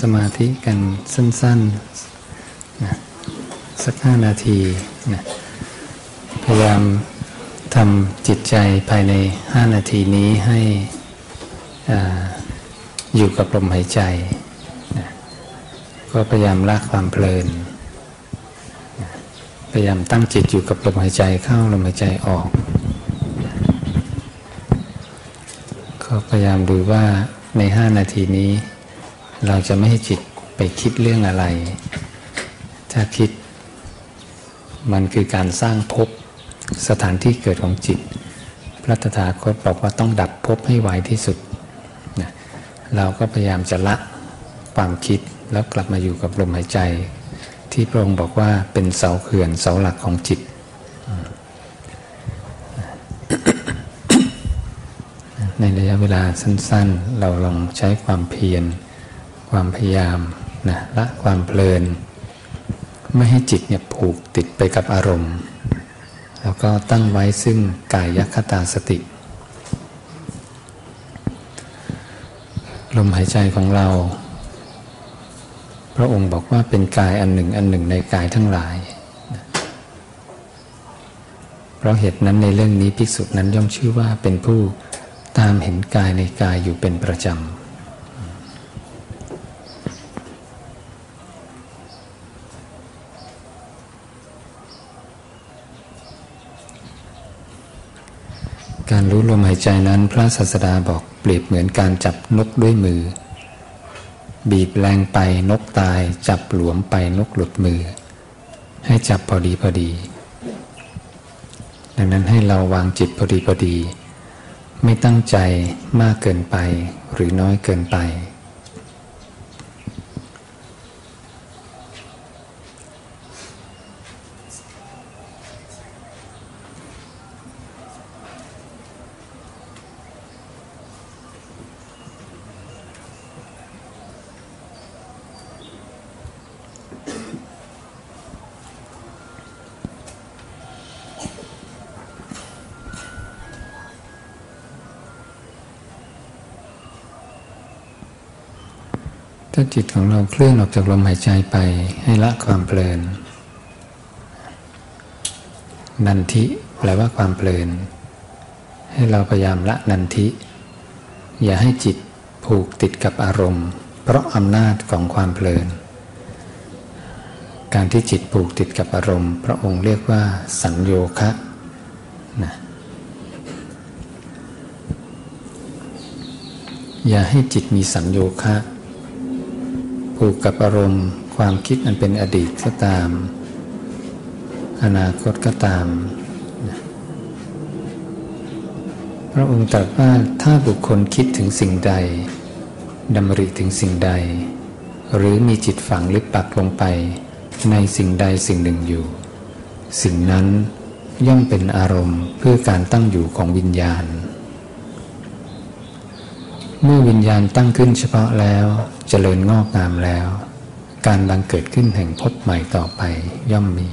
สมาธิกันสั้นๆนะสักห้านาทีนะพยายามทำจิตใจภายในห้านาทีนี้ให้ออยู่กับลมหายใจนะก็พยายามละความเพลินนะพยายามตั้งจิตอยู่กับลมหายใจเข้าลมหายใจออกก็พยายามดูว่าในห้านาทีนี้ เราจะไม่ให้จิตไปคิดเรื่องอะไร ถ้าคิด มันคือการสร้างภพสถานที่เกิดของจิต พระตถาคตบอกว่าต้องดับภพให้ไวที่สุดนะเราก็พยายามจะละความคิดแล้วกลับมาอยู่กับลมหายใจ ที่พระองค์บอกว่าเป็นเสาเขื่อนเสาหลักของจิต ในระยะเวลาสั้นๆ เราลองใช้ความเพียร ความพยายามนะละความเพลิน ไม่ให้จิตเนี่ยผูกติดไปกับอารมณ์ แล้วก็ตั้งไว้ซึ่งกายคตาสติ ลมหายใจของเรา พระองค์บอกว่าเป็นกายอันหนึ่งอันหนึ่งในกายทั้งหลาย เพราะเหตุนั้นในเรื่องนี้ภิกษุนั้นย่อมชื่อว่าเป็นผู้ตามเห็นกายในกายอยู่เป็นประจำ การรู้ลมหาย ใจนั้นพระศาสดาบอกเปรียบเหมือนการจับนกด้วยมือ บีบแรงไปนกตาย จับหลวมไปนกหลุดมือ ให้จับพอดีพอดี ดังนั้นให้เราวางจิตพอดีพอดี ไม่ตั้งใจมากเกินไปหรือน้อยเกินไป จิตของเราเคลื่อนออกจากลมหายใจไปให้ละความเพลิน นันทิแปลว่าความเพลิน ให้เราพยายามละนันทิ อย่าให้จิตผูกติดกับอารมณ์ เพราะอำนาจของความเพลิน การที่จิตผูกติดกับอารมณ์ พระองค์เรียกว่า สัญโยคะนะอย่าให้จิตมีสัญโยคะ ผูกกับอารมณ์ ความคิดอันเป็นอดีตก็ตาม อนาคตก็ตาม พระองค์ตรัสว่าถ้าบุคคลคิดถึงสิ่งใดดำริถึงสิ่งใด หรือมีจิตฝังลึกปักลงไป ในสิ่งใดสิ่งหนึ่งอยู่ สิ่งนั้นย่อมเป็นอารมณ์เพื่อการตั้งอยู่ของวิญญาณ เมื่อวิญญาณตั้งขึ้นเฉพาะแล้วเจริญงอกงามแล้ว การบังเกิดขึ้นแห่งพบใหม่ต่อไปย่อมมี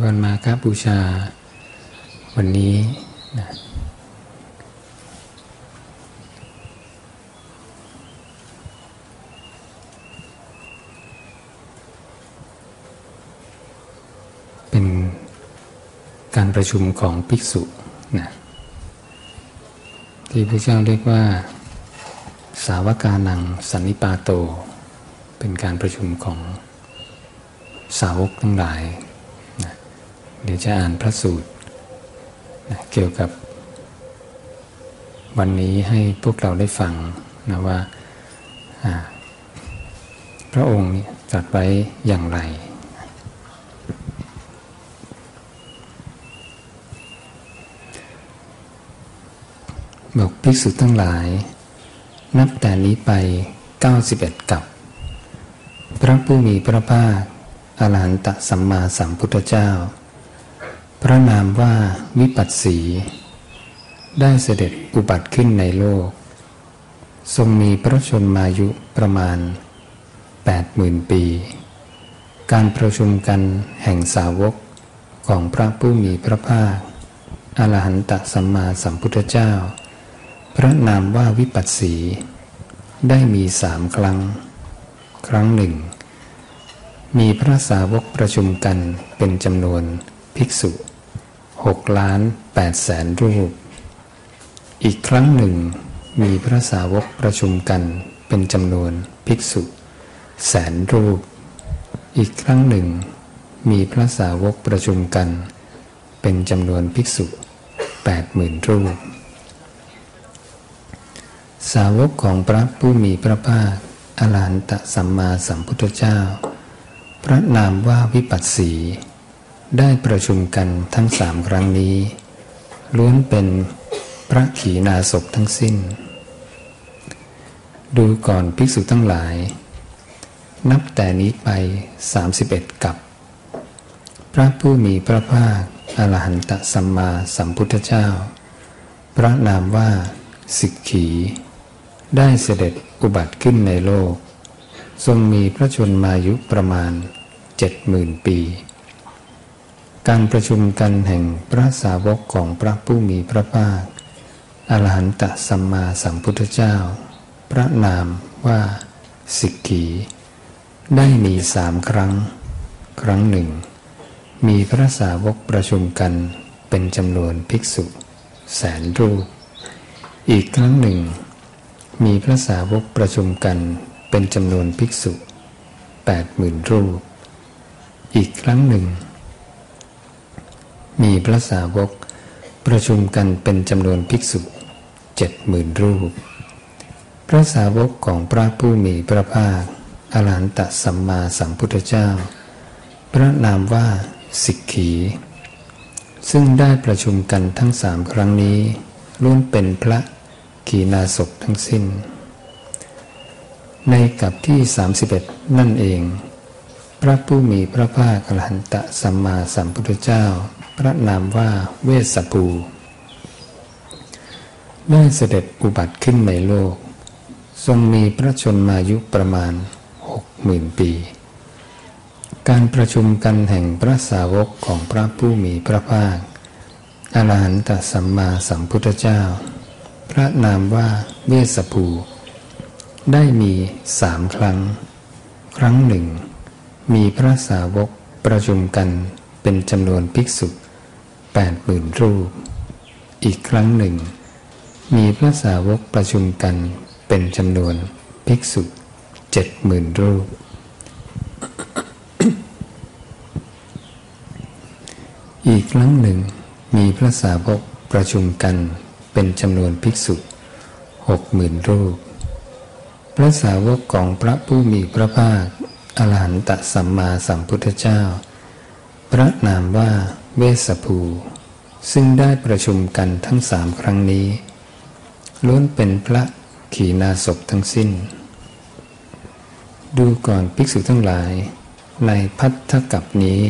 วันมาคบูชา วันนี้นะเป็นการประชุมของภิกษุนะที่พระเจ้าเรียกว่า สาวกานังสันนิปาโต เป็นการประชุมของสาวกทั้งหลาย ดี๋ยวจะอ่านพระสูตรนะเกี่ยวกับ วันนี้ให้พวกเราได้ฟังนะว่าพระองค์ตรัสไว้อย่างไร บอกภิกษุทั้งหลาย นับแต่นี้ไป 91 กับ พระผู้มีพระภาคอรหันตสัมมาสัมพุทธเจ้า พระนามว่าวิปัสสี ได้เสด็จอุบัติขึ้นในโลก ทรงมีพระชนมายุประมาณ 80,000 ปี การประชุมกันแห่งสาวกของพระผู้มีพระภาคอรหันตสัมมาสัมพุทธเจ้า พระนามว่าวิปัสสี ได้มีสามครั้ง ครั้งหนึ่ง มีพระสาวกประชุมกันเป็นจำนวนภิกษุ หกล้านแปดแสนรูป อีกครั้งหนึ่ง มีพระสาวกประชุมกันเป็นจำนวนภิกษุแสนรูป อีกครั้งหนึ่ง มีพระสาวกประชุมกัน เป็นจำนวนภิกษุแปดหมื่นรูป สาวกของพระผู้มีพระภาคอรหันตสัมมาสัมพุทธเจ้า พระนามว่าวิปัสสี ได้ประชุมกันทั้งสามครั้งนี้ล้วนเป็นพระขีณาสพทั้งสิ้น ดูก่อนภิกษุทั้งหลาย นับแต่นี้ไป 31 กับ พระผู้มีพระภาคอรหันตสัมมาสัมพุทธเจ้า พระนามว่าสิกขี ได้เสด็จอุบัติขึ้นในโลก ทรงมีพระชนมายุประมาณเจ็ดหมื่นปี การประชุมกันแห่งพระสาวกของพระผู้มีพระภาคอรหันตสัมมาสัมพุทธเจ้า พระนามว่าสิกขี ได้มีสามครั้ง ครั้งหนึ่ง มีพระสาวกประชุมกันเป็นจำนวนภิกษุ แสนรูป อีกครั้งหนึ่ง มีพระสาวกประชุมกันเป็นจำนวนภิกษุแปดหมื่นรูป อีกครั้งหนึ่ง มีพระสาวกประชุมกันเป็นจำนวนภิกษุเจ็ดหมื่นรูป พระสาวกของพระผู้มีพระภาคอรหันตสัมมาสัมพุทธเจ้า พระนามว่าสิกขี ซึ่งได้ประชุมกันทั้งสามครั้งนี้ล้วนเป็นพระขีณาศพทั้งสิ้น ในกับที่ 31 นั่นเอง พระผู้มีพระภาคอรหันตสัมมาสัมพุทธเจ้า พระนามว่าเวสปูได้เสด็จอุบัติขึ้นในโลก ทรงมีพระชนมายุประมาณหกหมื่นปี การประชุมกันแห่งพระสาวกของพระผู้มีพระภาคอรหันตสัมมาสัมพุทธเจ้า พระนามว่าเวสภู ได้มีสามครั้ง ครั้งหนึ่ง มีพระสาวกประชุมกันเป็นจำนวนภิกษุ แปดหมื่นรูป อีกครั้งหนึ่ง มีพระสาวกประชุมกันเป็นจำนวนภิกษุเจ็ดหมื่นรูป อีกครั้งหนึ่ง มีพระสาวกประชุมกันเป็นจำนวนภิกษุหกหมื่นรูป พระสาวกของพระผู้มีพระภาคอรหันตสัมมาสัมพุทธเจ้า พระนามว่า เวสภู ซึ่งได้ประชุมกันทั้งสามครั้งนี้ ล้วนเป็นพระขีณาสพทั้งสิ้น ดูก่อนภิกษุทั้งหลาย ในพัทธกับนี้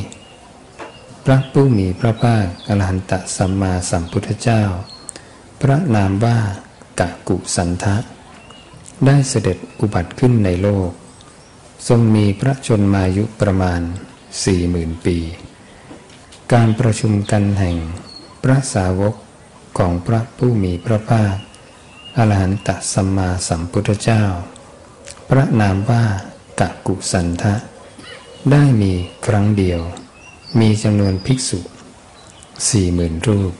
พระผู้มีพระภาคอรหันตสัมมาสัมพุทธเจ้า พระนามว่ากะกุสันทะ ได้เสด็จอุบัติขึ้นในโลก ทรงมีพระชนมายุประมาณสี่หมื่นปี การประชุมกันแห่งพระสาวกของพระผู้มีพระภาคอรหันตสัมมาสัมพุทธเจ้า พระนามว่ากะกุสันทะ ได้มีครั้งเดียว มีจำนวนภิกษุสี่หมื่นรูป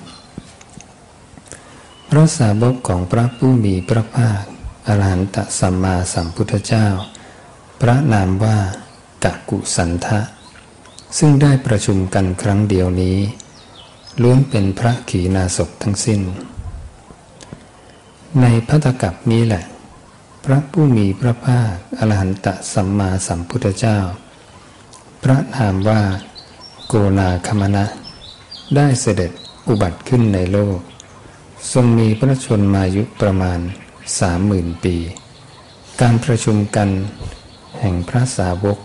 พระสาวกของพระผู้มีพระภาคอรหันตสัมมาสัมพุทธเจ้า พระนามว่ากะกุสันทะ ซึ่งได้ประชุมกันครั้งเดียวนี้ล้วนเป็นพระขีณาสพทั้งสิ้น ในพัทกับนี้แหละ พระผู้มีพระภาคอรหันตสัมมาสัมพุทธเจ้า พระนามว่า โกนาคมณะ ได้เสด็จอุบัติขึ้นในโลก ทรงมีพระชนมายุประมาณสามหมื่นปี การประชุมกันแห่งพระสาวก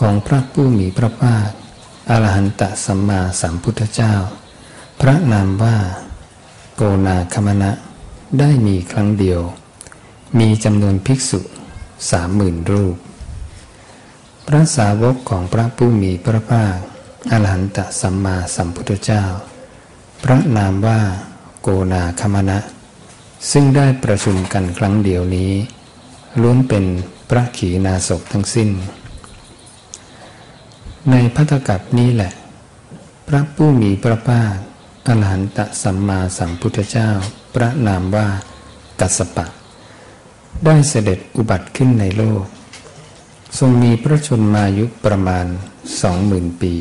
ของพระผู้มีพระภาคอรหันตสัมมาสัมพุทธเจ้า พระนามว่า โกนาคมณะ ได้มีครั้งเดียว มีจำนวนภิกษุสามหมื่นรูป พระสาวกของพระผู้มีพระภาคอรหันตสัมมาสัมพุทธเจ้า พระนามว่า โกนาคมณะ ซึ่งได้ประชุมกันครั้งเดียวนี้ล้วนเป็นพระขีณาสพทั้งสิ้น ในพัทกับนี้แหละ พระผู้มีพระภาคอรหันตสัมมาสัมพุทธเจ้า พระนามว่ากัสปะ ได้เสด็จอุบัติขึ้นในโลก ทรงมีพระชนมายุประมาณสองหมื่นปี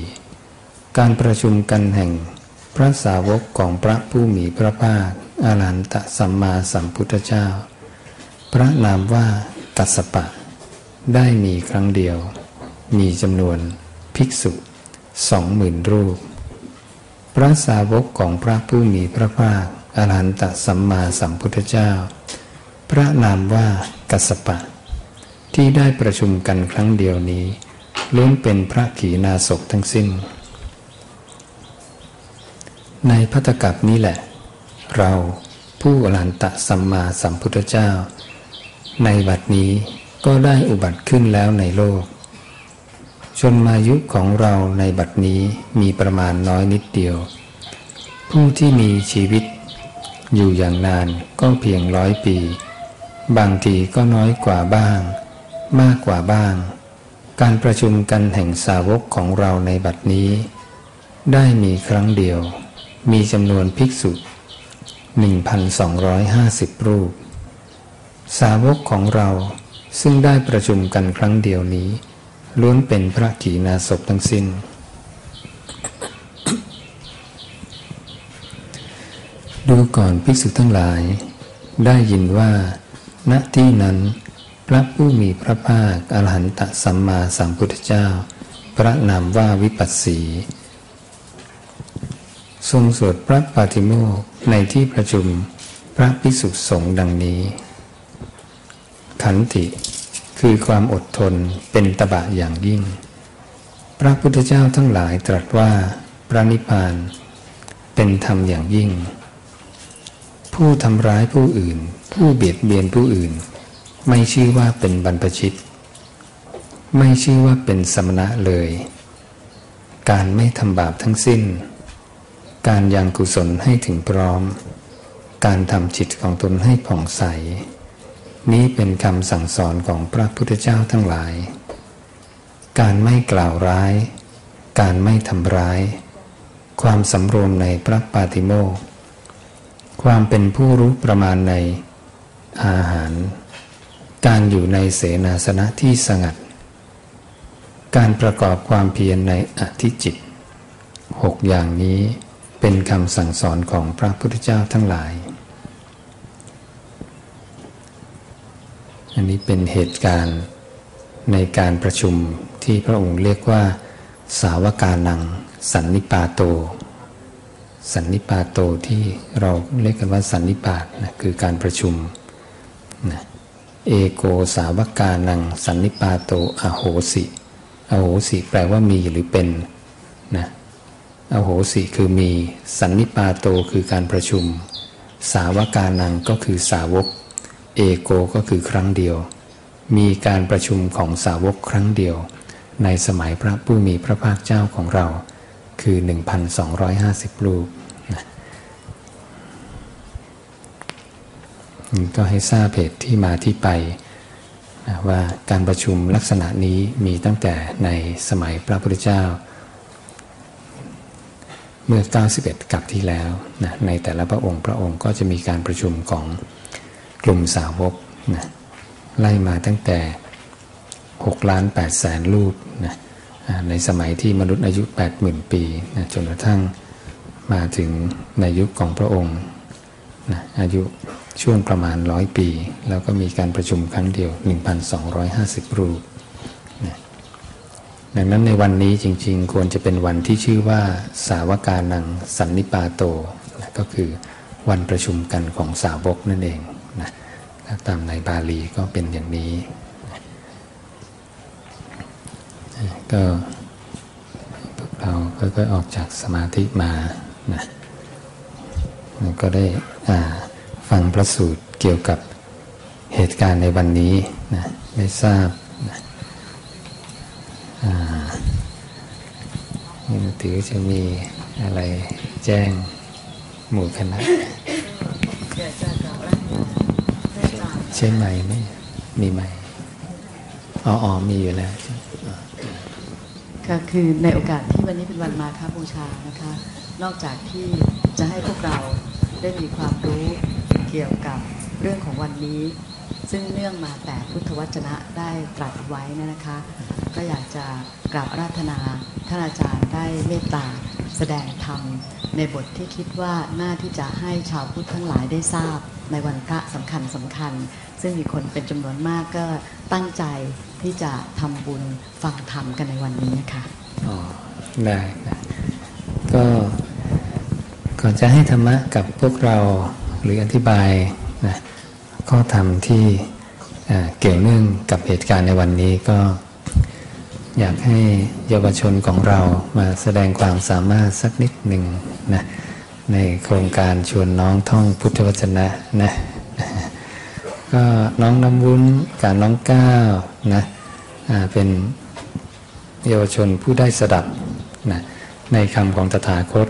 การประชุมกันแห่งพระสาวกของพระผู้มีพระภาคอรหันตสัมมาสัมพุทธเจ้า พระนามว่ากัสปะ ได้มีครั้งเดียว มีจำนวน ภิกษุสองหมื่นรูป พระสาวกของพระผู้มีพระภาคอรหันตสัมมาสัมพุทธเจ้า พระนามว่ากัสปะ ที่ได้ประชุมกันครั้งเดียวนี้ล้วนเป็นพระขีณาสพทั้งสิ้น ในพัตกับนี้แหละ เราผู้อรหันตสัมมาสัมพุทธเจ้า ในบัดนี้ก็ได้อุบัติขึ้นแล้วในโลก ชนมายุของเราในบัดนี้มีประมาณน้อยนิดเดียว ผู้ที่มีชีวิต อยู่อย่างนานก็เพียงร้อยปี บางทีก็น้อยกว่าบ้าง มากกว่าบ้าง การประชุมกันแห่งสาวกของเราในบัดนี้ ได้มีครั้งเดียว มีจำนวนภิกษุ 1,250 รูป สาวกของเราซึ่งได้ประชุมกันครั้งเดียวนี้ ล้วนเป็นพระขีณาสพทั้งสิ้น ดูก่อนภิกษุทั้งหลาย ได้ยินว่า ณที่นั้น พระผู้มีพระภาคอรหันตสัมมาสัมพุทธเจ้า พระนามว่าวิปัสสี ทรงสวดพระปาติโมกในที่ประชุมพระภิกษุสงฆ์ดังนี้ ขันติ คือความอดทนเป็นตบะอย่างยิ่ง พระพุทธเจ้าทั้งหลายตรัสว่าพระนิพพาน เป็นธรรมอย่างยิ่ง ผู้ทำร้ายผู้อื่น ผู้เบียดเบียนผู้อื่น ไม่ชื่อว่าเป็นบรรพชิต ไม่ชื่อว่าเป็นสมณะเลย การไม่ทำบาปทั้งสิ้น การยังกุศลให้ถึงพร้อม การทำจิตของตนให้ผ่องใส นี้เป็นคำสั่งสอนของพระพุทธเจ้าทั้งหลาย การไม่กล่าวร้าย การไม่ทำร้าย ความสำรวมในพระปาติโมกความเป็นผู้รู้ประมาณในอาหาร การอยู่ในเสนาสนะที่สงัด การประกอบความเพียรในอธิจิตหกอย่างนี้เป็นคำสั่งสอนของพระพุทธเจ้าทั้งหลาย อันนี้เป็นเหตุการณ์ในการประชุมที่พระองค์เรียกว่า สาวกานัง สันนิปาโต สันนิปาโตที่เราเรียกกันว่าสันนิปาตนะคือการประชุมนะเอโกสาวกานัง สันนิปาโตอโหสิอโหสิแปลว่ามีหรือเป็นนะอโหสิคือมี สันนิปาโตคือการประชุม สาวกานังก็คือสาวก เอโกก็คือครั้งเดียว มีการประชุมของสาวกครั้งเดียว ในสมัยพระผู้มีพระภาคเจ้าของเรา คือ 1,250 รูปนะก็ให้ทราบเหตุที่มาที่ไปว่าการประชุมลักษณะนี้มีตั้งแต่ในสมัยพระพุทธเจ้า เมื่อ 91 กับที่แล้วนะในแต่ละพระองค์พระองค์ก็จะมีการประชุมของ กลุ่มสาวกนะไล่มาตั้งแต่6ล้าน8แสนรูปนะในสมัยที่มนุษย์อายุ 80,000 ปีนะจนกระทั่งมาถึงในยุคของพระองค์นะอายุช่วงประมาณร้อยปี แล้วก็มีการประชุมครั้งเดียว 1,250 รูปนะดังนั้นในวันนี้จริงๆ ควรจะเป็นวันที่ชื่อว่าสาวกานังสันนิปาโตนะก็คือวันประชุมกันของสาวกนั่นเอง ตามในบาลีก็เป็นอย่างนี้ ก็พวกเราค่อยๆออกจากสมาธิมานะก็ได้ฟังพระสูตรเกี่ยวกับเหตุการณ์ในวันนี้นะได้ทราบนะถือจะมีอะไรแจ้งหมู่คณะใช่ไหมไหมมีไหมอ๋อมีอยู่แล้วก็คือในโอกาสที่วันนี้เป็นวันมาคาบูชานะคะ นอกจากที่จะให้พวกเราได้มีความรู้เกี่ยวกับเรื่องของวันนี้ ซึ่งเนื่องมาแต่พุทธวจนะได้ตรัสไว้นะคะ ก็อยากจะกราบราธนาท่านอาจารย์ได้เมตตาแสดงธรรมในบทที่คิดว่าน่าที่จะให้ชาวพุทธทั้งหลายได้ทราบในวันพระสำคัญสำคัญ ซึ่งมีคนเป็นจำนวนมากก็ตั้งใจที่จะทำบุญฟังธรรมกันในวันนี้ค่ะอ๋อได้นะก็ก่อนจะให้ธรรมะกับพวกเราหรืออธิบายนะข้อธรรมที่เกี่ยวเนื่องกับเหตุการณ์ในวันนี้ก็อยากให้เยาวชนของเรามาแสดงความสามารถสักนิดหนึ่งนะในโครงการชวนน้องท่องพุทธวจนะนะ ก็น้องน้ำวุ้นกับน้องก้าวนะเป็นเยาวชนผู้ได้สดับนะในคำของตถาคต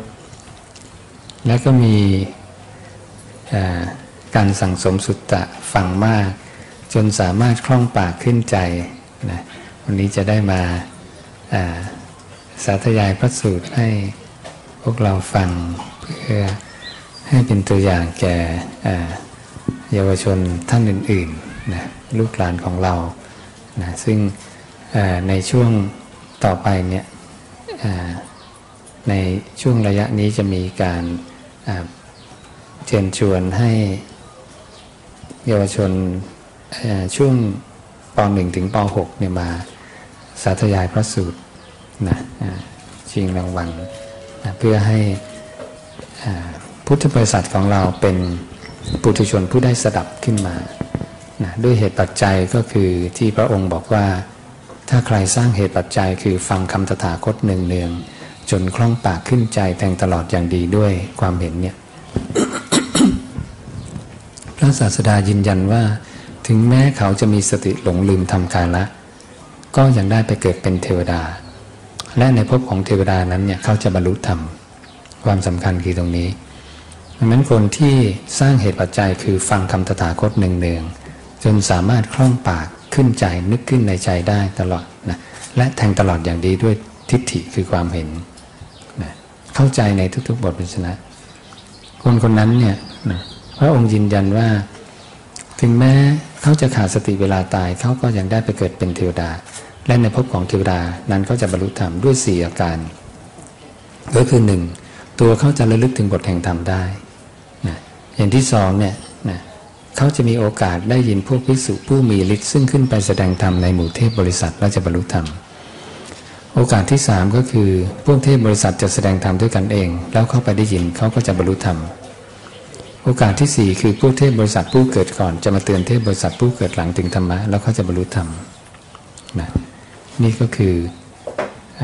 และก็มีการสั่งสมสุตตะฟังมาก จนสามารถคล่องปากขึ้นใจนะวันนี้จะได้มาสาธยายพระสูตรให้พวกเราฟังเพื่อให้เป็นตัวอย่างแก่ เยาวชนท่านอื่นๆนะลูกหลานของเรานะซึ่งในช่วงต่อไปเนี่ยในช่วงระยะนี้จะมีการเชิญชวนให้เยาวชนช่วงป .1 ถึงป .6 เนี่ยมาสาธยายพระสูตรนะชิงรางวัลนะเพื่อให้พุทธบริษัทของเราเป็น ปุถุชนผู้ได้สดับขึ้นมานะด้วยเหตุปัจจัยก็คือที่พระองค์บอกว่า ถ้าใครสร้างเหตุปัจจัยคือฟังคำตถาคตเนืองๆจนคล่องปากขึ้นใจแทงตลอดอย่างดีด้วยความเห็นเนี่ยพระศาสดายืนยันว่า ถึงแม้เขาจะมีสติหลงลืมทำกาละ ก็ยังได้ไปเกิดเป็นเทวดา และในภพของเทวดานั้นเนี่ยเขาจะบรรลุธรรมความสำคัญคือตรงนี้ ดังนั้นคนที่สร้างเหตุปัจจัยคือฟังคำตถาคตเนืองๆจนสามารถคล่องปากขึ้นใจนึกขึ้นในใจได้ตลอดนะและแทงตลอดอย่างดีด้วยทิฏฐิคือความเห็นนะเข้าใจในทุกๆ บทพิชนะคนคนนั้นเนี่ยนะพระองค์ยืนยันว่า ถึงแม้เขาจะขาดสติเวลาตายเขาก็ยังได้ไปเกิดเป็นเทวดา และในภพของเทวดานั้นเขาจะบรรลุธรรมด้วยสี่อาการ ก็คือหนึ่งตัวเขาจะระลึกถึงบทแห่งธรรมได้ นะอย่างที่สองเนี่ยนะเขาจะมีโอกาสได้ยินพวกภิกษุผู้มีฤทธิ์ซึ่งขึ้นไปแสดงธรรมในหมู่เทพบริษัทและจะบรรลุธรรม โอกาสที่สามก็คือพวกเทพบริษัทจะแสดงธรรมด้วยกันเอง แล้วเข้าไปได้ยินเขาก็จะบรรลุธรรม โอกาสที่สี่คือพวกเทพบริษัทผู้เกิดก่อน จะมาเตือนเทพบริษัทผู้เกิดหลังถึงธรรมะแล้วเขาจะบรรลุธรรมนะนี่ก็คืออ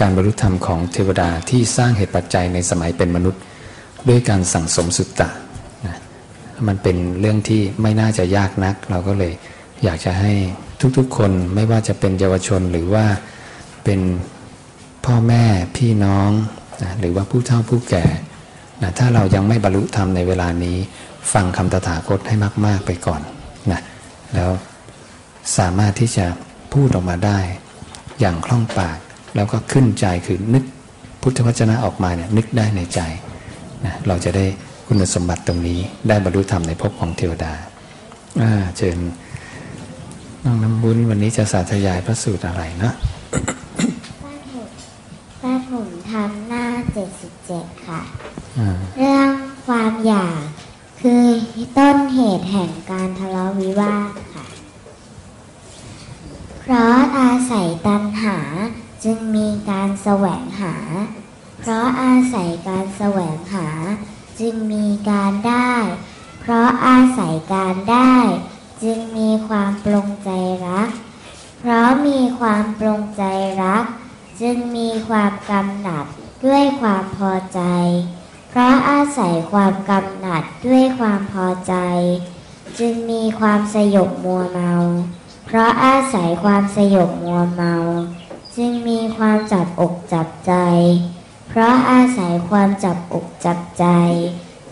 การบรรลุธรรมของเทวดาที่สร้างเหตุปัจจัยในสมัยเป็นมนุษย์ ด้วยการสั่งสมสุตตะนะมันเป็นเรื่องที่ไม่น่าจะยากนัก เราก็เลยอยากจะให้ทุกๆคนไม่ว่าจะเป็นเยาวชนหรือว่าเป็นพ่อแม่พี่น้องนะหรือว่าผู้เฒ่าผู้แก่นะถ้าเรายังไม่บรรลุธรรมในเวลานี้ ฟังคำตถาคตให้มาก ๆไปก่อนนะแล้วสามารถที่จะพูดออกมาได้ อย่างคล่องปาก แล้วก็ขึ้นใจคือนึกพุทธวจนะออกมาเนี่ยนึกได้ในใจ นะเราจะได้คุณสมบัติตรงนี้ได้บรรลุธรรมในภพของเทวดาอ่าเชิญน้องน้ำบุญวันนี้จะสาธยายพระสูตรอะไรนะป้าถุนป้าถุนทำหน้า77ค่ะอ่าเรื่องความอยากคือต้นเหตุแห่งการทะเลาะวิวาทค่ะ เพราะอาศัยตัณหาจึงมีการแสวงหา เพราะอาศัยการแสวงหา จึงมีการได้ เพราะอาศัยการได้ จึงมีความปรงใจรัก เพราะมีความปรงใจรัก จึงมีความกำหนัดด้วยความพอใจ เพราะอาศัยความกำหนัดด้วยความพอใจ จึงมีความสยบมัวเมา เพราะอาศัยความสยบมัวเมา จึงมีความจับอกจับใจ เพราะอาศัยความจับอกจับใจ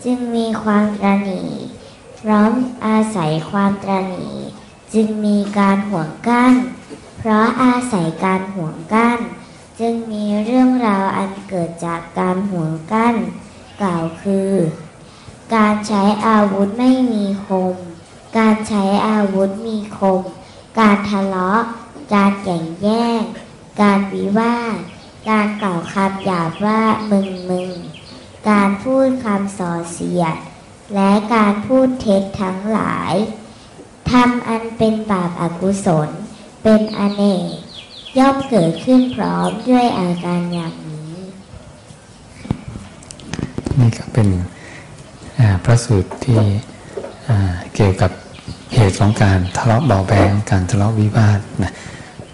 จึงมีความตระหนีพราะอาศัยความตระหนีจึงมีการห่วงกั้น เพราะอาศัยการห่วงกั้น จึงมีเรื่องราวอันเกิดจากการห่วงกั้น กล่าวคือ การใช้อาวุธไม่มีคม การใช้อาวุธมีคม การทะเลาะ การแข่งแย่ง การวิวาท การกล่าวคำหยาบว่ามึงมึง การพูดคำส่อเสียด และการพูดเท็จทั้งหลายทำอันเป็นบาปอากุศล เป็นอเนกย่อมเกิดขึ้นพร้อมด้วยอาการอย่างนี้ นี่ก็เป็นพระสูตรที่เกี่ยวกับเหตุของการทะเลาะเบาแบงการทะเลาะวิวาทนะ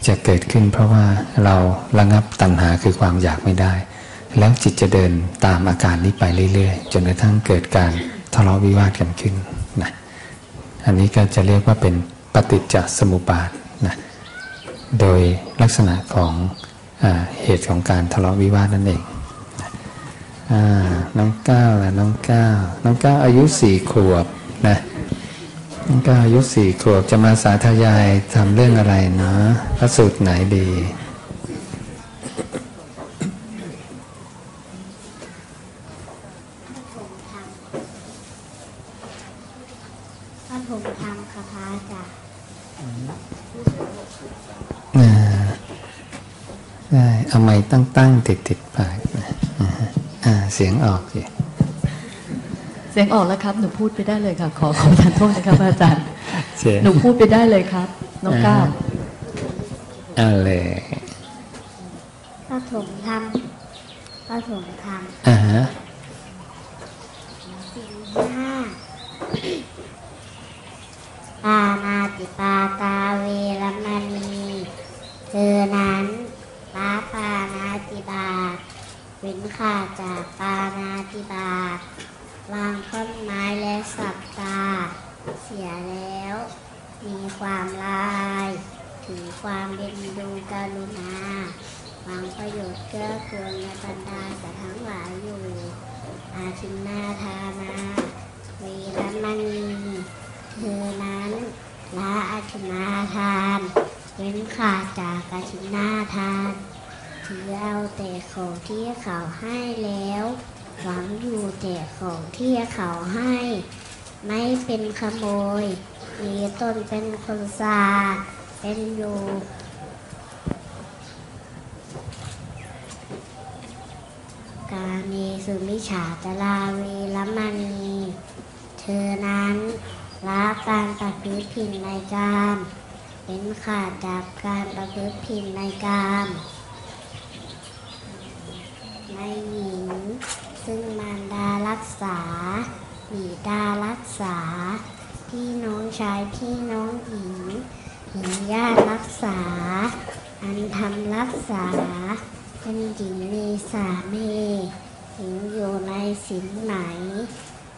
จะเกิดขึ้นเพราะว่าเราระงับตัณหาคือความอยากไม่ได้ แล้วจิตจะเดินตามอาการนี้ไปเรื่อยๆ จนกระทั่งเกิดการทะเลาะวิวาทกันขึ้นนะอันนี้ก็จะเรียกว่าเป็นปฏิจจสมุปบาทนะโดยลักษณะของอเหตุของการทะเลาะวิวาทนั่นเองน้องก้าวละน้องก้าวน้องก้าวอายุสี่ขวบนะ ก้าวอายุสี่ขวบจะมาสาธยายทำเรื่องอะไรเนาะพระสูตรไหนดีพระผมทำคาถาจากอ่าได้เอาไม้ตั้งตั้งติดติดๆปากนะอ่าฮะอ่าเสียงออกสิเสียงออกแล้วครับ หนูพูดไปได้เลยค่ะ ขอขอประทานโทษนะครับอาจารย์เสียงหนูพูดไปได้เลยครับ น้องก้าวเอาเลยพระผมทำพระผมทำอ่าฮะสิ่งห้าปานาติปาตาเวรมณีเจอนั้นละปานาติบาตเว้นขาดจากปานาติบาต วางต้นไม้และสับตา เสียแล้ว มีความลาย ถือความเป็นดูกรุณาวางประโยชน์เกื้อกูลในบรรดาสัตว์ทั้งหลายอยู่ อาชินนาทานาเวรมณีเธอนั้นละอาชินนาทาน เว้นขาดจากอาชินนาทาน ถือเอาแต่ของที่เขาให้แล้ว หวังอยู่แต่ของที่เขาให้ ไม่เป็นขโมย มีตนเป็นคนสาดเป็นอยู่กาเมสุมิฉาจลาเวรมณีเธอนั้นละการประพฤติผิดในกามเป็นขาดจากการประพฤติผิดในกามในหญิง ซึ่งมารดารักษา บิดารักษา พี่น้องชายพี่น้องหญิงหญิงญาติรักษา อันทำรักษา เป็นหญิงมีสามีหญิงอยู่ในสินไหน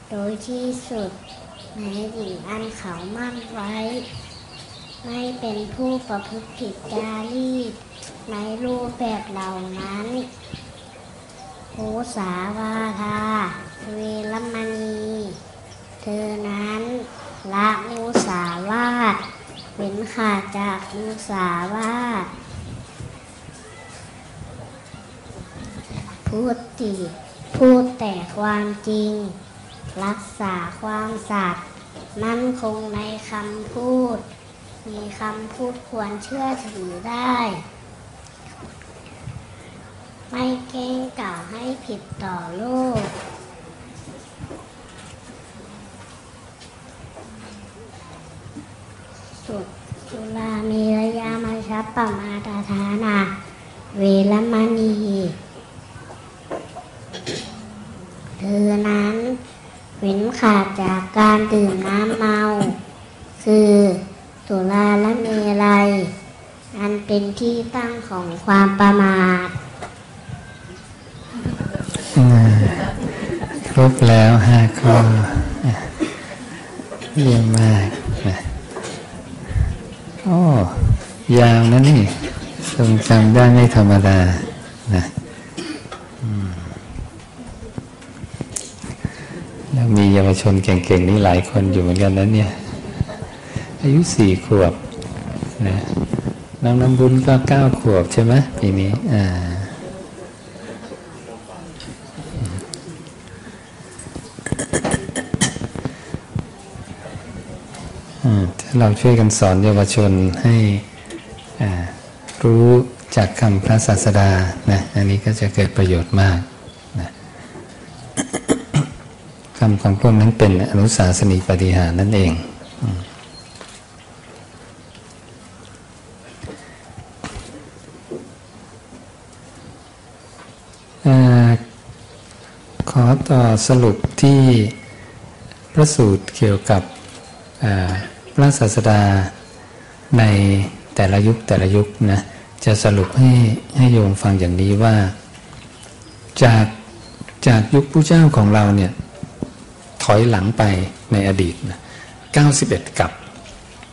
โดยที่สุดแม้หญิงอันเขามั่นไว้ ไม่เป็นผู้ประพฤติผิดจารีตในรูปแบบเหล่านั้น โหสาวาทา เวรมณี เธอนั้นละมุสาวาทเว้นขาดจากมุสาวาทพูดติพูดแต่ความจริง รักษาความสัตย์มั่นคงในคำพูด มีคำพูดควรเชื่อถือได้ ไม่เก้งกล่าวให้ผิดต่อโลก สุสุรามีระยามาชัปปมาตาทานา เวรมณี เธอนั้นเว้นขาดจากการดื่มน้ำเมา คือสุราและเมลัย อันเป็นที่ตั้งของความประมาท ครบแล้วห้าข้อเยี่ยมมากนะโอ้ยาวนะนี่ทรงจำได้ไม่ธรรมดานะแล้วมีเยาวชนเก่งๆนี่หลายคนอยู่เหมือนกันนะเนี่ย อายุสี่ขวบนะน้องน้ำบุญก็เก้าขวบใช่ไหมปีนี้อ่า อืมถ้า เราช่วยกันสอนเยาวชนให้รู้จากคำพระศาสดานะอันนี้ก็จะเกิดประโยชน์มากนะคำของพวกนั้นเป็นอนุสาสนีปฏิหารนั่นเองอขอต่อสรุปที่พระสูตรเกี่ยวกับอ่า พระศาสดาในแต่ละยุคแต่ละยุคนะจะสรุปให้ให้โยมฟังอย่างนี้ว่า จากจากยุคผู้เจ้าของเราเนี่ยถอยหลังไปในอดีตนะ91กับ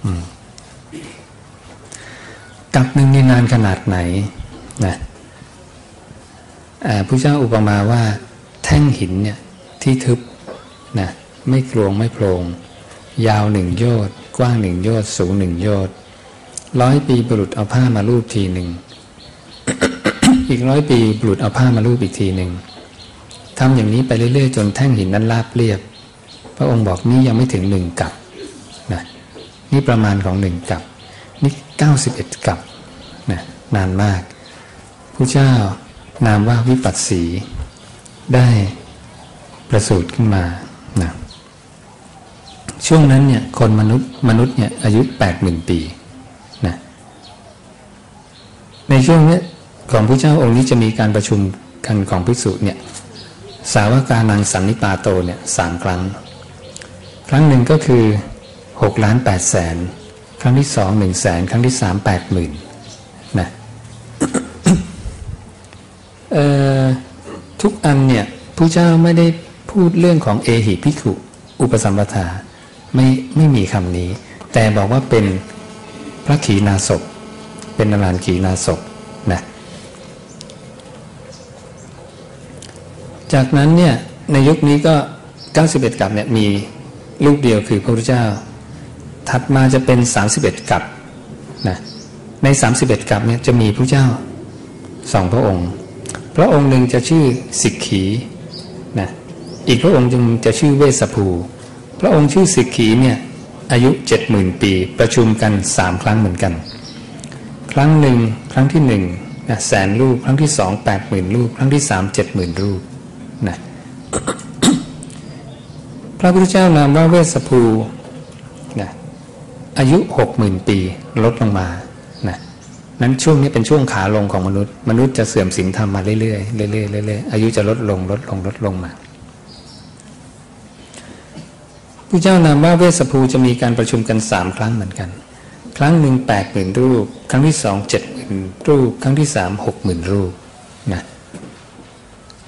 อืมกับหนึ่งนี่นานขนาดไหนนะผู้เจ้าอุปมาว่าแท่งหินเนี่ยที่ทึบนะไม่กลวงไม่โพรง ยาวหนึ่งโยชน์กว้างหนึ่งโยชน์สูงหนึ่งโยชน์ร้อยปีบุรุษเอาผ้ามาลูบทีหนึ่งอีกร้อยปีบุรุษเอาผ้ามาลูบอีกทีหนึ่งทำอย่างนี้ไปเรื่อยๆ จนแท่งหินนั้นราบเรียบ พระองค์บอกนี่ยังไม่ถึงหนึ่งกับนะนี่ประมาณของหนึ่งกับ นี่เก้าสิบเอ็ดกับนะนานมากผู้เจ้านามว่าวิปัสสี ได้ประสูติขึ้นมา ช่วงนั้นเนี่ยคนมนุษย์มนุษย์เนี่ยอายุแปดหมื่นปีนะในช่วงนี้ของพระเจ้าองค์นี้จะมีการประชุมกันของภิกษุเนี่ยสาวกานังสันนิปาโตเนี่ยสามครั้ง ครั้งหนึ่งก็คือหกล้านแปดแสนครั้งที่สองหนึ่งแสนครั้งที่สามแปดหมื่นนะเอ่อทุกอันเนี่ยพระเจ้าไม่ได้พูดเรื่องของเอหิภิกขุ อุปสัมปทา ไม่ไม่มีคำนี้ แต่บอกว่าเป็นพระขีณาสพเป็นนารานขีณาสพนะจากนั้นเนี่ยในยุคนี้ก็ 91กับเนี่ยมีรูปเดียวคือพระพุทธเจ้า ถัดมาจะเป็น 31กับนะใน 31กับเนี่ยจะมีพระเจ้าสองพระองค์ พระองค์หนึ่งจะชื่อสิกขีนะอีกพระองค์จึงจะชื่อเวสภู ระองค์ชื่อสิกขีเนี่ยอายุเจ็ดหมื่นปีประชุมกันสามครั้งเหมือนกัน ครั้งหนึ่งครั้งที่หนึ่งนะแสนรูปครั้งที่สองแปดหมื่นรูป ครั้งที่สามเจ็ดหมื่นรูปนะพระพุทธเจ้านามว่าเวสภูนะอายุหกหมื่นปีลดลงมานะนั้นช่วงนี้เป็นช่วงขาลงของมนุษย์ มนุษย์จะเสื่อมศีลธรรมมาเรื่อยๆเรื่อยๆเรื่อยๆอายุจะลดลงลดลงลดลงมา พระเจ้านามว่าเวสภูจะมีการประชุมกันสามครั้งเหมือนกัน ครั้งหนึ่งแปดหมื่นรูป ครั้งที่สองเจ็ดหมื่นรูป ครั้งที่สามหกหมื่นรูปนะ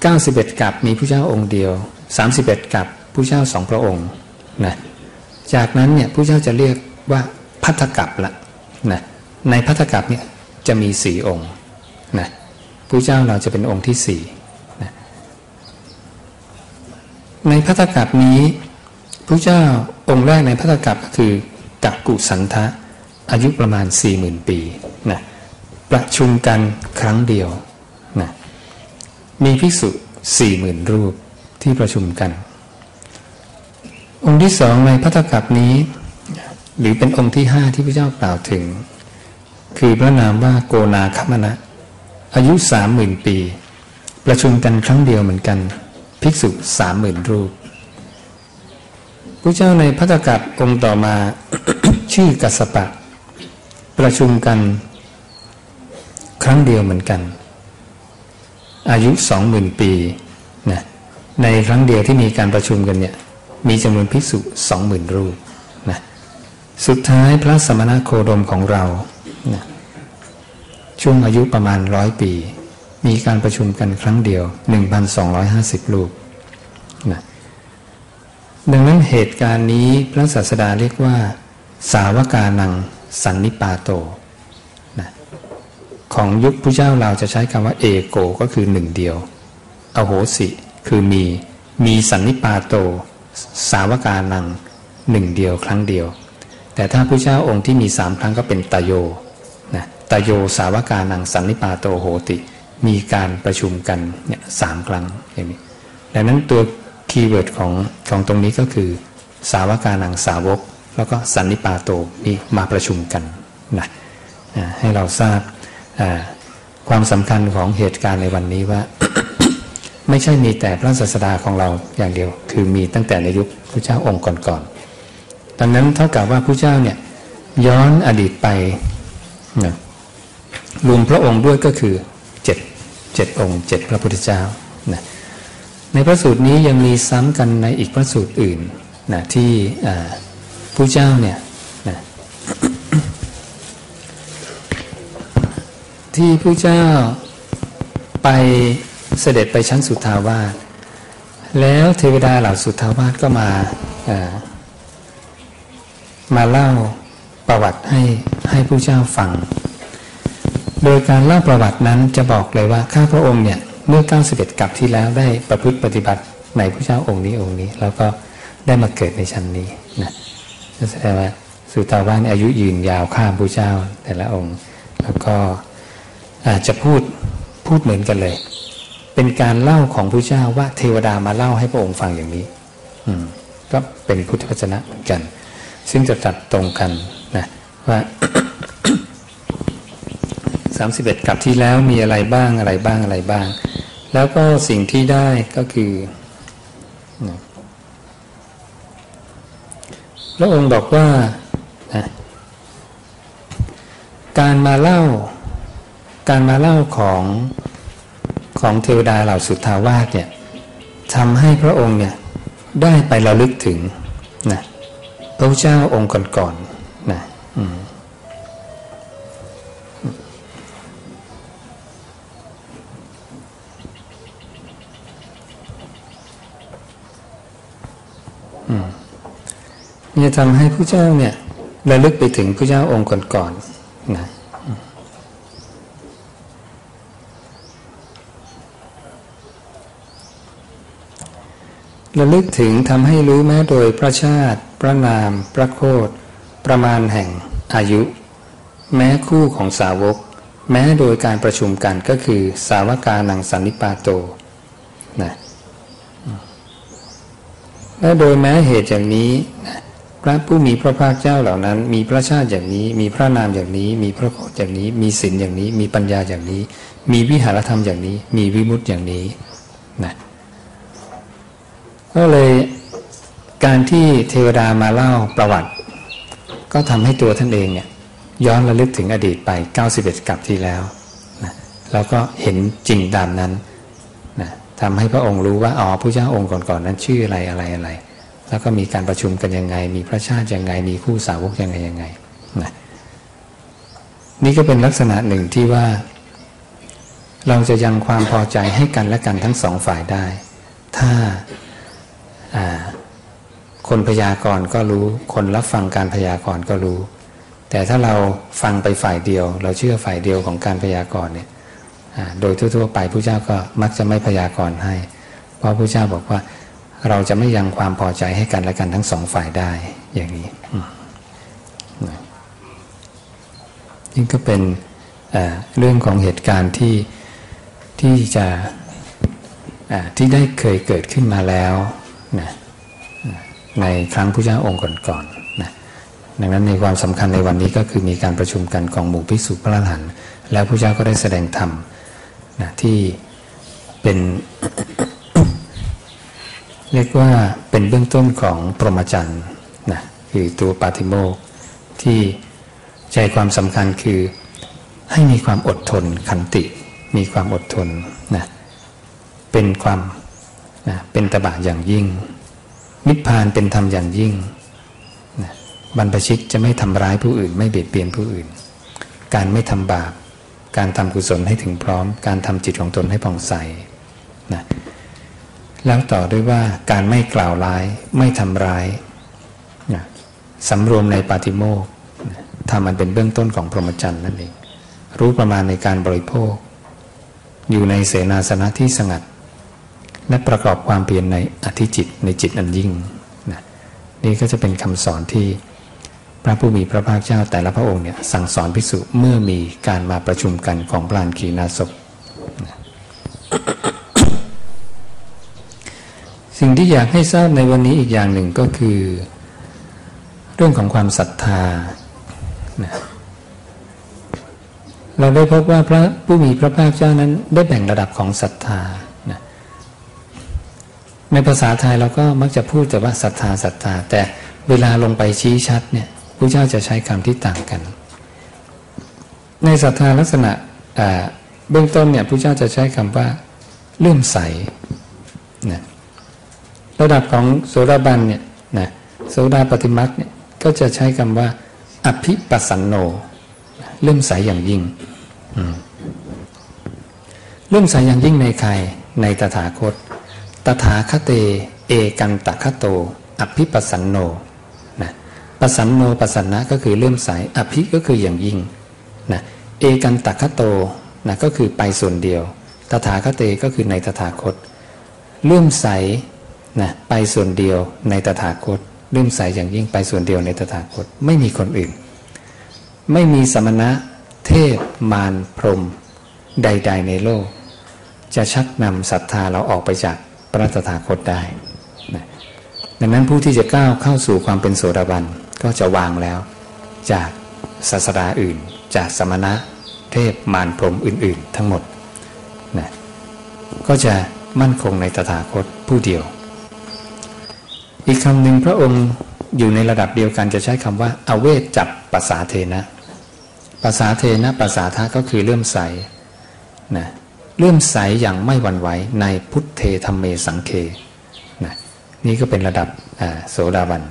เก้าสิบเอ็ดกับมีผู้เจ้าองค์เดียวสามสิบเอ็ดกับผู้เจ้าสองพระองค์นะจากนั้นเนี่ยผู้เจ้าจะเรียกว่าพัทธกับละนะในพัทธกับเนี่ยจะมีสี่องค์นะพระเจ้าเราจะเป็นองค์ที่สี่นะในพัทธกับนี้ พระเจ้าองค์แรกในพัทธกับก็คือกักกุสันทะอายุประมาณสี่หมื่นปีนะประชุมกันครั้งเดียวนะมีภิกษุสี่หมื่นรูปที่ประชุมกัน องค์ที่สองในพัทธกับนี้ หรือเป็นองค์ที่ห้าที่พระเจ้ากล่าวถึง คือพระนามว่าโกนาคมณะอายุสามหมื่นปี ประชุมกันครั้งเดียวเหมือนกัน ภิกษุสามหมื่นรูป พระเจ้าในพัทธกับองค์ต่อมา ชื่อกัสปะ ประชุมกันครั้งเดียวเหมือนกัน อายุสองหมื่นปีนะในครั้งเดียวที่มีการประชุมกันเนี่ยมีจำนวนภิกษุสองหมื่นรูปนะสุดท้ายพระสมณโคดมของเรานะช่วงอายุประมาณร้อยปี มีการประชุมกันครั้งเดียว 1,250 รูปนะ ดังนั้นเหตุการณ์นี้พระศาสดาเรียกว่า สาวกานังสันนิปาโตนะของยุคพระเจ้าเราจะใช้คำว่าเอโกก็คือหนึ่งเดียว อโหสิคือมี มีสันนิปาโต สาวกานังหนึ่งเดียวครั้งเดียว แต่ถ้าพระเจ้าองค์ที่มีสามครั้งก็เป็นตโยนะตโยสาวกานังสันนิปาโตโหติ มีการประชุมกันเนี่ยสามครั้งอย่างนี้ดังนั้นตัว keyword ของของตรงนี้ก็คือ สาวกานังสาวก แล้วก็สันนิปาโตมีมาประชุมกันนะให้เราทราบความสำคัญของเหตุการณ์ในวันนี้ว่า ไม่ใช่มีแต่พระศาสดาของเราอย่างเดียว คือมีตั้งแต่ในยุคพระเจ้าองค์ก่อนๆดังนั้นเท่ากับว่าพระเจ้าเนี่ยย้อนอดีตไปนะรวมพระองค์ด้วยก็คือเจ็ดเจ็ดองค์เจ็ดพระพุทธเจ้า ในพระสูตรนี้ยังมีซ้ำกันในอีกพระสูตรอื่นนะที่ผู้เจ้าเนี่ยนะที่ผู้เจ้าไปเสด็จไปชั้นสุทาวาสแล้วเทวดาเหล่าสุทาวาสก็มามาเล่าประวัติให้ให้ผู้เจ้าฟัง โดยการเล่าประวัตินั้นจะบอกเลยว่าข้าพระองค์เนี่ย เมื่อ 91 กับที่แล้วได้ประพฤติปฏิบัติในผู้เจ้าองค์นี้องค์นี้ แล้วก็ได้มาเกิดในชั้นนี้นะแสดงว่าสุตาวาสอายุยืนยาวข้ามผู้เจ้าแต่ละองค์ แล้วก็อาจจะพูดพูดเหมือนกันเลย เป็นการเล่าของผู้เจ้าว่าเทวดามาเล่าให้พระองค์ฟังอย่างนี้ อืมก็เป็นพุทธวจนะเหมือนกัน ซึ่งจะตัดตรงกันนะว่า สามสิบเอ็ดกับที่แล้วมีอะไรบ้างอะไรบ้างอะไรบ้าง แล้วก็สิ่งที่ได้ก็คือพระองค์บอกว่านะการมาเล่า การมาเล่าของของเทวดาเหล่าสุทธาวาสเนี่ยทำให้พระองค์เนี่ยได้ไประลึกถึงนะพระเจ้าองค์ก่อนๆนะอืม จะทำให้ผู้เจ้าเนี่ยระลึกไปถึงผู้เจ้าองค์ก่อนๆนะระลึกถึงทำให้รู้แม้โดยพระชาติ พระนาม พระโคดประมาณแห่งอายุ แม้คู่ของสาวก แม้โดยการประชุมกันก็คือ สาวกานังสันนิปาโตนะและโดยแม้เหตุอย่างนี้นะ ระผู้มีพระภาคเจ้าเหล่านั้น มีพระชาติอย่างนี้ มีพระนามอย่างนี้ มีพระโคดอย่างนี้ มีศีลอย่างนี้ มีปัญญาอย่างนี้ มีวิหารธรรมอย่างนี้ มีวิมุตติอย่างนี้นะก็เลยการที่เทวดามาเล่าประวัติ ก็ทำให้ตัวท่านเองเนี่ยย้อนระลึกถึงอดีตไป 91 กับที่แล้วนะแล้วก็เห็นจริงตามนั้นนะทำให้พระองค์รู้ว่าอ๋อผู้เจ้าองค์ก่อนๆนนั้นชื่ออะไรอะไรอะไร แล้วก็มีการประชุมกันยังไง มีพระชาติยังไง มีคู่สาวกยังไงยังไงนะนี่ก็เป็นลักษณะหนึ่งที่ว่า เราจะยังความพอใจให้กันและกันทั้งสองฝ่ายได้ ถ้าคนพยากรณ์ก็รู้ คนรับฟังการพยากรณ์ก็รู้ แต่ถ้าเราฟังไปฝ่ายเดียว เราเชื่อฝ่ายเดียวของการพยากรณ์เนี่ยโดยทั่วๆ ไปผู้เจ้าก็มักจะไม่พยากรณ์ให้ เพราะผู้เจ้าบอกว่า เราจะไม่ยังความพอใจให้กันและกันทั้งสองฝ่ายได้อย่างนี้นี่ก็เป็นเรื่องของเหตุการณ์ที่ที่จะที่ได้เคยเกิดขึ้นมาแล้วนะในครั้งพระเจ้าองค์ก่อนๆนะดังนั้นในความสำคัญในวันนี้ก็คือมีการประชุมกันของหมู่พิสุพระหันแล้วพระเจ้าก็ได้แสดงธรรมนะที่เป็น เรียกว่าเป็นเบื้องต้นของปรมจันทร์นะคือตัวปาติโมกที่ใจความสำคัญคือให้มีความอดทนขันติ มีความอดทนนะเป็นความนะเป็นตบะอย่างยิ่ง นิพพานเป็นธรรมอย่างยิ่งนะบรรพชิตจะไม่ทำร้ายผู้อื่น ไม่เบียดเบียนผู้อื่น การไม่ทำบาปการทำกุศลให้ถึงพร้อม การทำจิตของตนให้ผ่องใสนะ แล้วต่อด้วยว่าการไม่กล่าวร้ายไม่ทำร้ายนะสำรวมในปาติโมกทำมันเป็นเบื้องต้นของพรหมจรรย์นั่นเอง รู้ประมาณในการบริโภค อยู่ในเสนาสนะที่สงัด และประกอบความเพียรในอธิจิตในจิตอันยิ่งนะนี่ก็จะเป็นคำสอนที่พระผู้มีพระภาคเจ้าแต่ละพระองค์เนี่ยสั่งสอนภิกษุเมื่อมีการมาประชุมกันของพรานขีณาสพนะ สิ่งที่อยากให้ทราบในวันนี้อีกอย่างหนึ่งก็คือ เรื่องของความศรัทธานะเราได้พบว่าพระผู้มีพระภาคเจ้านั้นได้แบ่งระดับของศรัทธานะในภาษาไทยเราก็มักจะพูดแต่ว่าศรัทธาศรัทธา แต่เวลาลงไปชี้ชัดเนี่ยพระเจ้าจะใช้คำที่ต่างกัน ในศรัทธาลักษณะเบื้องต้นเนี่ยพระเจ้าจะใช้คำว่าเลื่อมใสนะ ระดับของโสดาบันเนี่ยนะโสดาปฏิมักเนี่ยก็จะใช้คำว่า อภิปัสันโนเลื่มใสอย่างยิ่งเลื่มใสอย่างยิ่งในใครในตถาคต ตถาคเต เอกันตะคโต อภิปัสันโนนะปัสันโนปัสันนะก็คือเลื่มใสอภิก็คืออย่างยิ่งนะเอกันตะคโตนะก็คือไปส่วนเดียว ตถาคเตก็คือในตถาคตเลื่มใส นะไปส่วนเดียวในตถาคตเลื่มใส่อย่างยิ่งไปส่วนเดียวในตถาคตไม่มีคนอื่น ไม่มีสมณะเทพมารพรมใด ๆ ในโลก จะชักนำศรัทธาเราออกไปจากพระตถาคตได้นะดังนั้นผู้ที่จะก้าวเข้าสู่ความเป็นโสดาบันก็จะวางแล้ว จากศาสดาอื่น จากสมณะเทพมารพรมอื่น ๆ ทั้งหมดนะก็จะมั่นคงในตถาคตผู้เดียว อีกคำหนึ่งพระองค์อยู่ในระดับเดียวกันจะใช้คำว่าอเวทจับภาษาเทนะภาษาเทนะภาษาทะก็คือเลื่อมใสนะเลื่อมใสอย่างไม่หวั่นไหวในพุทธเทธรรมเมสังเคนะนี่ก็เป็นระดับโสดาบัน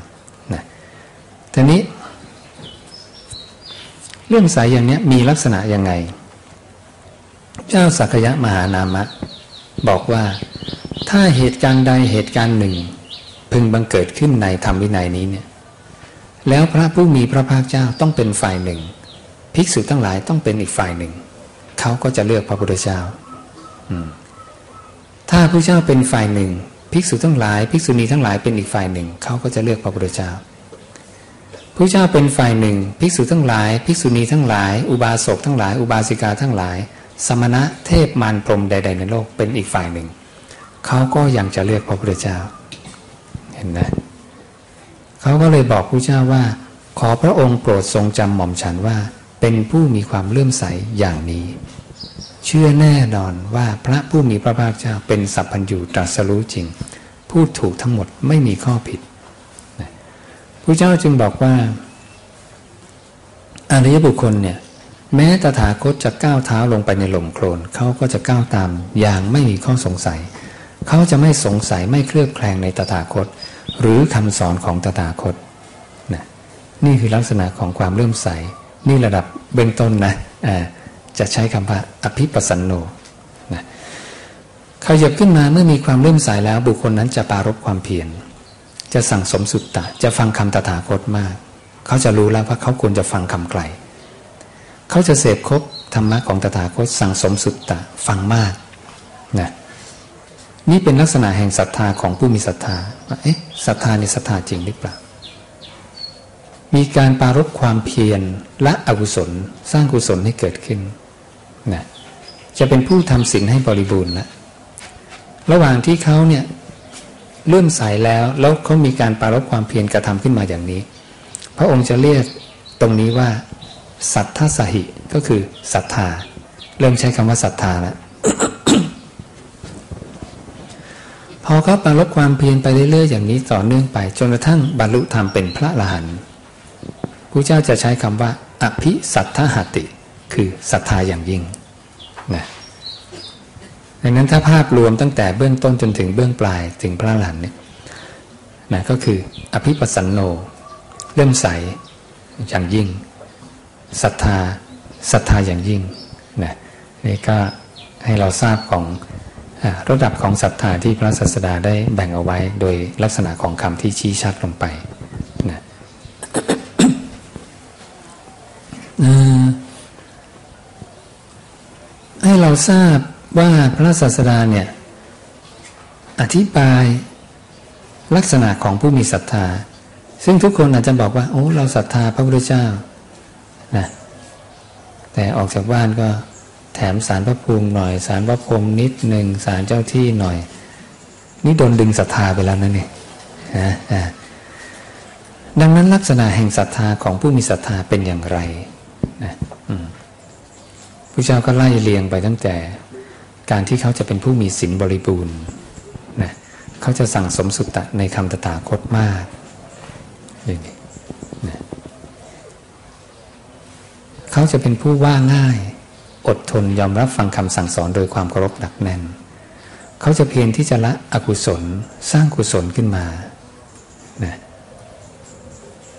นะทีนี้ เลื่อมใสอย่างนี้มีลักษณะยังไง เจ้าสักยะมหานามะ บอกว่าถ้าเหตุการณ์ใดเหตุการณ์หนึ่ง พึงบังเกิดขึ้นในธรรมวินัยนี้เนี่ยแล้วพระผู้มีพระภาคเจ้าต้องเป็นฝ่ายหนึ่ง ภิกษุทั้งหลายต้องเป็นอีกฝ่ายหนึ่ง เขาก็จะเลือกพระพุทธเจ้าถ้าพระเจ้าเป็นฝ่ายหนึ่ง ภิกษุทั้งหลาย ภิกษุณีทั้งหลายเป็นอีกฝ่ายหนึ่ง เขาก็จะเลือกพระพุทธเจ้าพระเจ้าเป็นฝ่ายหนึ่ง ภิกษุทั้งหลาย ภิกษุณีทั้งหลาย อุบาสกทั้งหลาย อุบาสิกาทั้งหลาย สมณะเทพมารพรมใด ๆ ในโลกเป็นอีกฝ่ายหนึ่ง เขาก็ยังจะเลือกพระพุทธเจ้า เห็นนะเขาก็เลยบอกพระเจ้าว่า ขอพระองค์โปรดทรงจำหม่อมฉันว่า เป็นผู้มีความเลื่อมใสอย่างนี้ เชื่อแน่นอนว่าพระผู้มีพระภาคเจ้าเป็นสัพพัญญูตรัสรู้จริง พูดถูกทั้งหมดไม่มีข้อผิดพระเจ้าจึงบอกว่าอริยบุคคลเนี่ยแม้ตถาคตจะก้าวเท้าลงไปในหล่มโคลนเขาก็จะก้าวตามอย่างไม่มีข้อสงสัย เขาจะไม่สงสัยไม่เคลือบแคลงในตถาคต หรือคำสอนของตถาคตนะนี่คือลักษณะของความเริ่อมใส นี่ระดับเบื้องต้นนะจะใช้คำว่าอภิปัสันโนนะขยับขึ้นมาเมื่อมีความเริ่อมใสแล้วบุคคลนั้นจะปารบความเพียรจะสั่งสมสุตตะ จะฟังคำตถาคตมาก เขาจะรู้แล้วว่าเขาควรจะฟังคำไกล เขาจะเสพครบธรรมะของตถาคตสั่งสมสุตตะฟังมากนะ นี่เป็นลักษณะแห่งศรัทธาของผู้มีศรัทธาว่าเอ๊ะศรัทธาในศรัทธาจริงหรือเปล่า มีการปารบความเพียรละอกุศลสร้างกุศลให้เกิดขึ้นนะจะเป็นผู้ทำศีลให้บริบูรณ์ล้วระหว่างที่เขาเนี่ยเลื่อมใสแล้วแล้วเขามีการปารบความเพียรกระทำขึ้นมาอย่างนี้ พระองค์จะเรียกตรงนี้ว่า สัทธาสหิก็คือศรัทธา เริ่มใช้คำว่าศรัทธาแล้ว พอเขาปารบความเพียรไปเรื่อยๆอย่างนี้ต่อเนื่องไป จนกระทั่งบรรลุธรรมเป็นพระอรหันต์พระเจ้าจะใช้คำว่า อภิสัทธหติ คือศรัทธาอย่างยิ่งนะดังนั้นถ้าภาพรวมตั้งแต่เบื้องต้นจนถึงเบื้องปลายถึงพระอรหันต์เนี่ยนะก็คือ อภิปัสสันโน เริ่มใสอย่างยิ่งศรัทธาศรัทธาอย่างยิ่งนะนี่ก็ให้เราทราบของ ระดับของศรัทธาที่พระศาสดาได้แบ่งเอาไว้ โดยลักษณะของคำที่ชี้ชัดลงไปนะให้เราทราบว่าพระศาสดาเนี่ยอธิบายลักษณะของผู้มีศรัทธา ซึ่งทุกคนอาจจะบอกว่า โอ้ เราศรัทธาพระพุทธเจ้านะแต่ออกจากบ้านก็ แถมสารพระภูมิหน่อย สารพระพรมนิดหนึ่งสารเจ้าที่หน่อย นี่โดนดึงศรัทธาไปแล้วนั่นเองนะดังนั้นลักษณะแห่งศรัทธาของผู้มีศรัทธาเป็นอย่างไรนะพระเจ้าก็ไล่เรียงไปตั้งแต่การที่เขาจะเป็นผู้มีศีลบริบูรณ์นะเขาจะสั่งสมสุตตะในคำตถาคตมากนี่นะเขาจะเป็นผู้ว่าง่าย อดทนยอมรับฟังคำสั่งสอนโดยความเคารพหนักแน่น เขาจะเพียรที่จะละอกุศลสร้างกุศลขึ้นมานะ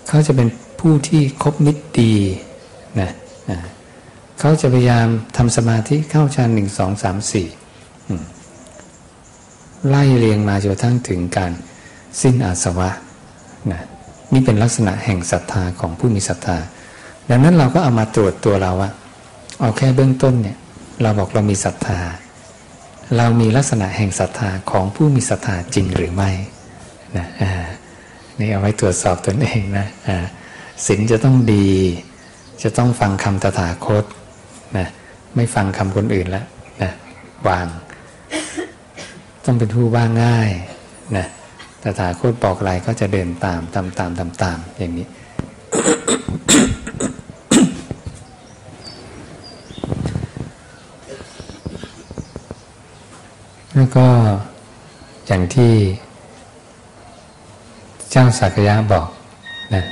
เขาจะเป็นผู้ที่คบมิตรดีนะนะเขาจะพยายามทำสมาธิเข้าฌานหนึ่งสองสามสี่ไล่เรียงมาจนกระทั่งถึงการสิ้นอาสวะนะนี่เป็นลักษณะแห่งศรัทธาของผู้มีศรัทธา ดังนั้นเราก็เอามาตรวจตัวเราว่า เอาแค่เบื้องต้นเนี่ยเราบอกเรามีศรัทธา เรามีลักษณะแห่งศรัทธาของผู้มีศรัทธาจริงหรือไม่นะนี่เอาไว้ตรวจสอบตนเองนะศีลจะต้องดี จะต้องฟังคำตถาคตนะไม่ฟังคำคนอื่นแล้วนะวาง ต้องเป็นผู้ว่าง่ายนะตถาคตบอกอะไรก็จะเดินตามตามตามตามตามอย่างนี้ แล้วก็อย่างที่เจ้าสักยะบอกนะ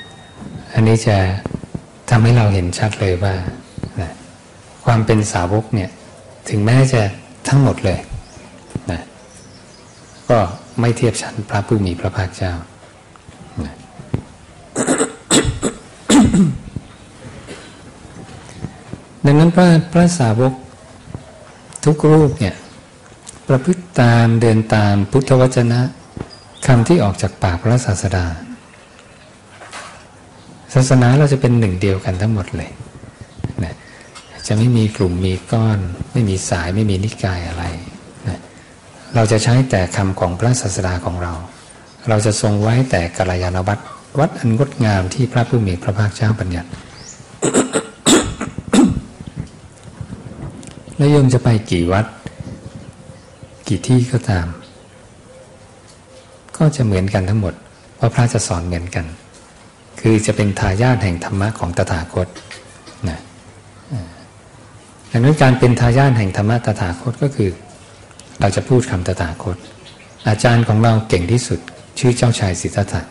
อันนี้จะทำให้เราเห็นชัดเลยว่านะความเป็นสาวกเนี่ยถึงแม้จะทั้งหมดเลยนะก็ไม่เทียบชั้นพระผู้มีพระภาคเจ้านะดังนั้นพระพระสาวกทุกรูปเนี่ย ประพฤติตามเดินตามพุทธวจนะคำที่ออกจากปากพระศาสดา ศาสนาเราจะเป็นหนึ่งเดียวกันทั้งหมดเลยนะจะไม่มีกลุ่มมีก้อน ไม่มีสายไม่มีนิกายอะไรนะเราจะใช้แต่คำของพระศาสดาของเรา เราจะทรงไว้แต่กัลยาณวัตรวัดอันงดงามที่พระผู้มีพระภาคเจ้าบัญญัติแล้วโยมจะไปกี่วัด กี่ที่ก็ตาม ก็จะเหมือนกันทั้งหมดเพราพระจะสอนเหมือนกัน คือจะเป็นทายาทแห่งธรรมะของตถาคตนะดังนั้นการเป็นทายาทแห่งธรรมะตถาคตก็คือ เราจะพูดคำตถาคต อาจารย์ของเราเก่งที่สุด ชื่อเจ้าชายสิทธัตถะ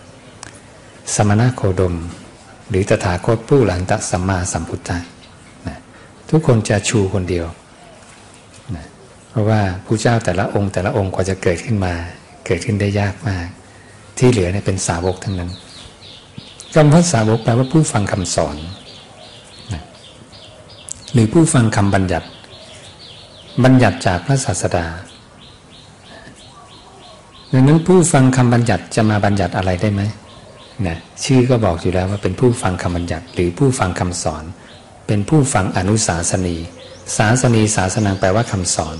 สมณะโคดม หรือตถาคตผู้หลังตะสัมมาสัมพุทธะนะทุกคนจะชูคนเดียว ราะว่าผู้เจ้าแต่ละองค์แต่ละองค์กว่าจะเกิดขึ้นมา เกิดขึ้นได้ยากมาก ที่เหลือเนี่ยเป็นสาวกทั้งนั้นคำว่าสาวกแปลว่าผู้ฟังคำสอนนะหรือผู้ฟังคำบัญญัติ บัญญัติจากพระศาสดาดังนั้นผู้ฟังคำบัญญัติจะมาบัญญัติอะไรได้ไหมนะชื่อก็บอกอยู่แล้วว่าเป็นผู้ฟังคำบัญญัติ หรือผู้ฟังคำสอน เป็นผู้ฟังอนุสาสนีศาสนีศาสนางแปลว่าคำสอน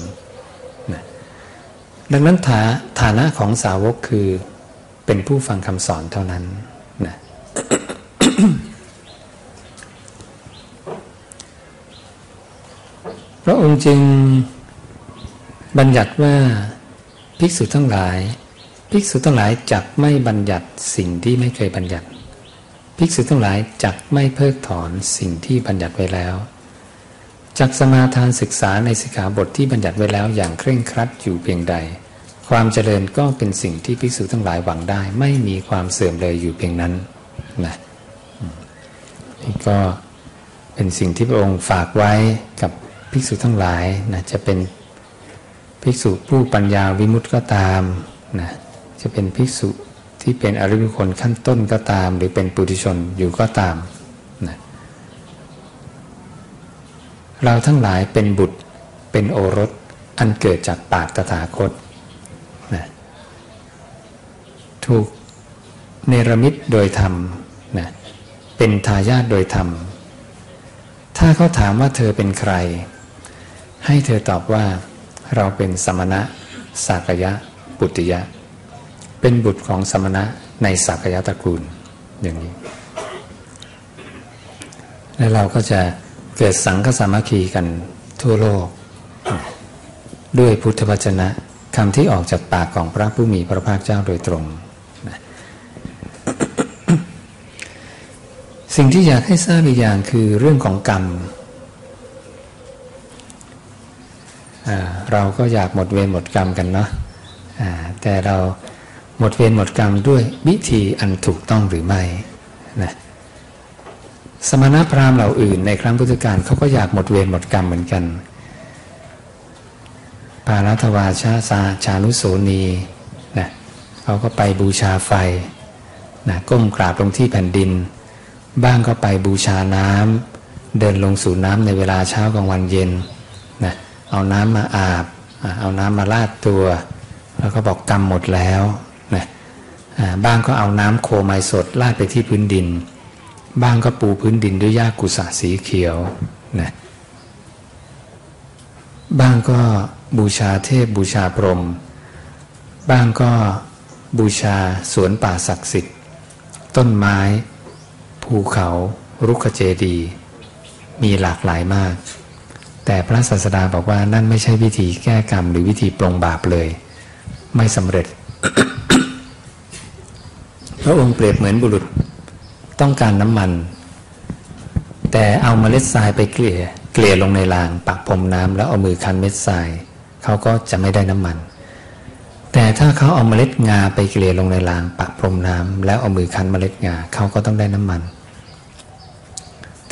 ดังนั้นฐาฐานะของสาวกคือเป็นผู้ฟังคำสอนเท่านั้นนะพระองค์จึงบัญญัติว่าภิกษุทั้งหลาย ภิกษุทั้งหลายจักไม่บัญญัติสิ่งที่ไม่เคยบัญญัติ ภิกษุทั้งหลายจักไม่เพิกถอนสิ่งที่บัญญัติไว้แล้ว จักสมาทานศึกษาในสิกขาบทที่บัญญัติไว้แล้วอย่างเคร่งครัดอยู่เพียงใด ความเจริญก็เป็นสิ่งที่ภิกษุทั้งหลายหวังได้ ไม่มีความเสื่อมเลยอยู่เพียงนั้นนะนี่ก็เป็นสิ่งที่พระองค์ฝากไว้กับภิกษุทั้งหลายนะจะเป็นภิกษุผู้ปัญญาวิมุตติก็ตามนะจะเป็นภิกษุที่เป็นอริยบุคคลขั้นต้นก็ตาม หรือเป็นปุถุชนอยู่ก็ตามนะ เราทั้งหลายเป็นบุตรเป็นโอรสอันเกิดจากปากตถาคตนะถูกเนรมิตโดยธรรมนะเป็นทายาทโดยธรรม ถ้าเขาถามว่าเธอเป็นใคร ให้เธอตอบว่าเราเป็นสมณะสากยะปุติยะ เป็นบุตรของสมณะในสากยะตระกูลอย่างนี้ และเราก็จะ เกิดสังฆสามัคคีกันทั่วโลก ด้วยพุทธวจนะคำที่ออกจากปากของพระผู้มีพระภาคเจ้าโดยตรงนะสิ่งที่อยากให้ทราบอีกอย่างคือเรื่องของกรรม เราก็อยากหมดเวรหมดกรรมกันเนาะแต่เราหมดเวรหมดกรรมด้วยวิธีอันถูกต้องหรือไม่นะ สมณพราหมณ์เหล่าอื่น ในครั้งพุทธกาลเขาก็อยากหมดเวรหมดกรรมเหมือนกัน ปารัตวาชาสาชานุโสนีนะเขาก็ไปบูชาไฟนะก้มกราบลงที่แผ่นดิน บ้างก็ไปบูชาน้ำเดินลงสู่น้ำในเวลาเช้ากลางวันเย็นนะเอาน้ำมาอาบ เอาน้ำมาลาดตัว แล้วก็บอกกรรมหมดแล้วนะบ้างก็เอาน้ำโคไมสดลาดไปที่พื้นดิน บ้างก็ปูพื้นดินด้วยหญ้ากุสาสีเขียวนะบ้างก็บูชาเทพบูชาพรหมบ้างก็บูชาสวนป่าศักดิ์สิทธิ์ ต้นไม้ ภูเขารุกขเจดี มีหลากหลายมาก แต่พระศาสดาบอกว่านั่นไม่ใช่วิธีแก้กรรม หรือวิธีปรงบาปเลย ไม่สำเร็จ พระองค์เปรียบเหมือนบุรุษ ต้องการน้ำมัน แต่เอาเมล็ดทรายไปเกลี่ยเกลี่ยลงในรางปักพรมน้ำแล้วเอามือคันเม็ดทรายเขาก็จะไม่ได้น้ำมัน แต่ถ้าเขาเอาเมล็ดงาไปเกลี่ยลงในรางปักพรมน้ำแล้วเอามือคันเมล็ดงาเขาก็ต้องได้น้ำมัน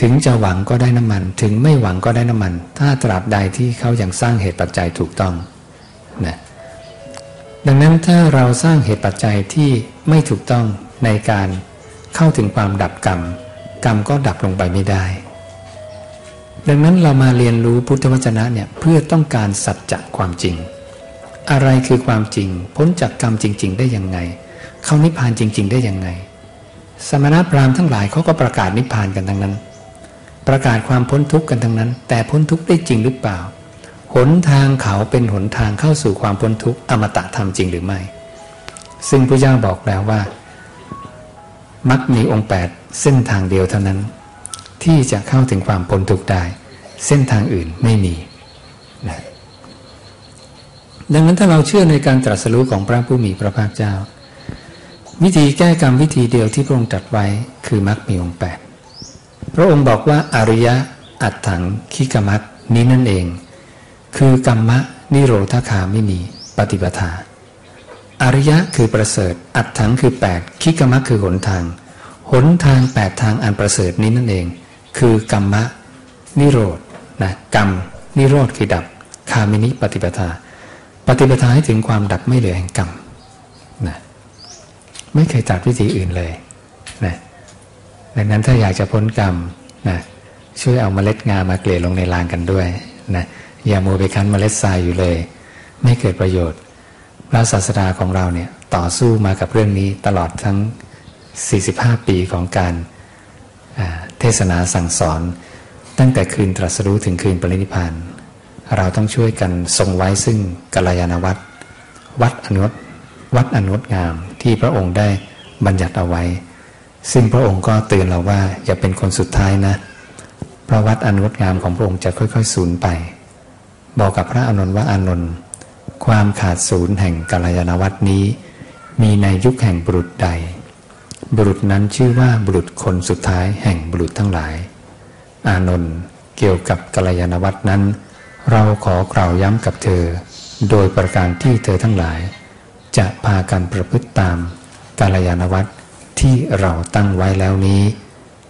ถึงจะหวังก็ได้น้ำมัน ถึงไม่หวังก็ได้น้ำมัน ถ้าตราบใดที่เขายัางสร้างเหตุปัจจัยถูกต้องนะดังนั้นถ้าเราสร้างเหตุปัจจัยที่ไม่ถูกต้องในการ เข้าถึงความดับกรรม กรรมก็ดับลงไปไม่ได้ ดังนั้นเรามาเรียนรู้พุทธวจนะเนี่ยเพื่อต้องการสัจจะความจริง อะไรคือความจริง พ้นจากกรรมจริง ๆ ได้ยังไง เข้านิพพานจริง ๆ ได้ยังไง สมณพราหมณ์ทั้งหลายเขาก็ประกาศนิพพานกันทั้งนั้น ประกาศความพ้นทุกข์กันทั้งนั้น แต่พ้นทุกข์ได้จริงหรือเปล่าหนทางเขาเป็นหนทางเข้าสู่ความพ้นทุกข์อมตะธรรมจริงหรือไม่ ซึ่งพระเจ้าบอกแล้วว่า มักมีองค์แปดเส้นทางเดียวเท่านั้น ที่จะเข้าถึงความพ้นทุกข์ได้ เส้นทางอื่นไม่มีนะดังนั้นถ้าเราเชื่อในการตรัสรู้ของพระผู้มีพระภาคเจ้า วิธีแก้กรรมวิธีเดียวที่พระองค์ตรัสไว้คือมักมีองค์แปดพระองค์บอกว่าอริยะอัตถังคิกมักนี้นั่นเอง คือกรรมะนิโรธคาไม่มีปฏิปทา อริยะคือประเสริฐ อัตถังคือแปดคิกมะคือหนทาง หนทางแปดทางอันประเสริฐนี้นั่นเอง คือกรรมะ นิโรธนะกรรม นิโรธคือดับ คามินิปฏิปทา ปฏิปทาให้ถึงความดับไม่เหลือแห่งกรรมนะไม่เคยตัดวิธีอื่นเลยนะดังนั้นถ้าอยากจะพ้นกรรมนะช่วยเอาเมล็ดงามาเกลี่ยลงในรางกันด้วยนะอย่าโมไปคั้นเมล็ดทรายอยู่เลย ไม่เกิดประโยชน์ พระศาสดาของเราเนี่ยต่อสู้มากับเรื่องนี้ตลอดทั้ง 45 ปีของการเทศนาสั่งสอน ตั้งแต่คืนตรัสรู้ถึงคืนปรินิพานเราต้องช่วยกันทรงไว้ซึ่งกัลยาณวัตรวัดอนุวัดอนุงามที่พระองค์ได้บัญญัติเอาไว้ ซึ่งพระองค์ก็เตือนเราว่าอย่าเป็นคนสุดท้ายนะเพราะวัดอนุงามของพระองค์จะค่อยๆสูญไป บอกกับพระอานนท์ว่าอานนท์ ความขาดศูนย์แห่งกัลยาณวัตรนี้ มีในยุคแห่งบุรุษใด บุรุษนั้นชื่อว่าบุรุษคนสุดท้ายแห่งบุรุษทั้งหลาย อานนท์เกี่ยวกับกัลยาณวัตรนั้น เราขอกล่าวย้ำกับเธอ โดยประการที่เธอทั้งหลาย จะพากันประพฤติตามกัลยาณวัตรที่เราตั้งไว้แล้วนี้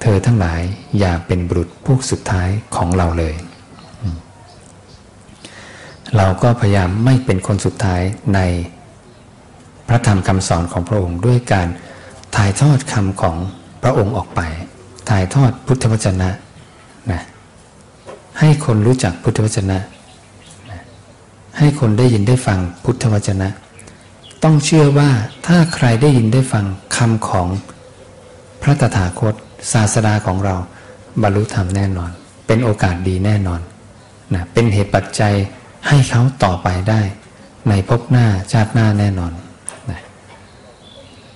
เธอทั้งหลายอย่าเป็นบุรุษพวกสุดท้ายของเราเลย เราก็พยายามไม่เป็นคนสุดท้ายในพระธรรมคำสอนของพระองค์ด้วยการถ่ายทอดคำของพระองค์ออกไป ถ่ายทอดพุทธวจนะนะให้คนรู้จักพุทธวจนะนะ ให้คนได้ยินได้ฟังพุทธวจนะ ต้องเชื่อว่าถ้าใครได้ยินได้ฟังคำของพระตถาคต ศาสดาของเราบรรลุธรรมแน่นอน เป็นโอกาสดีแน่นอนนะเป็นเหตุปัจจัย ให้เขาต่อไปได้ ในภพหน้าชาติหน้าแน่นอนนะ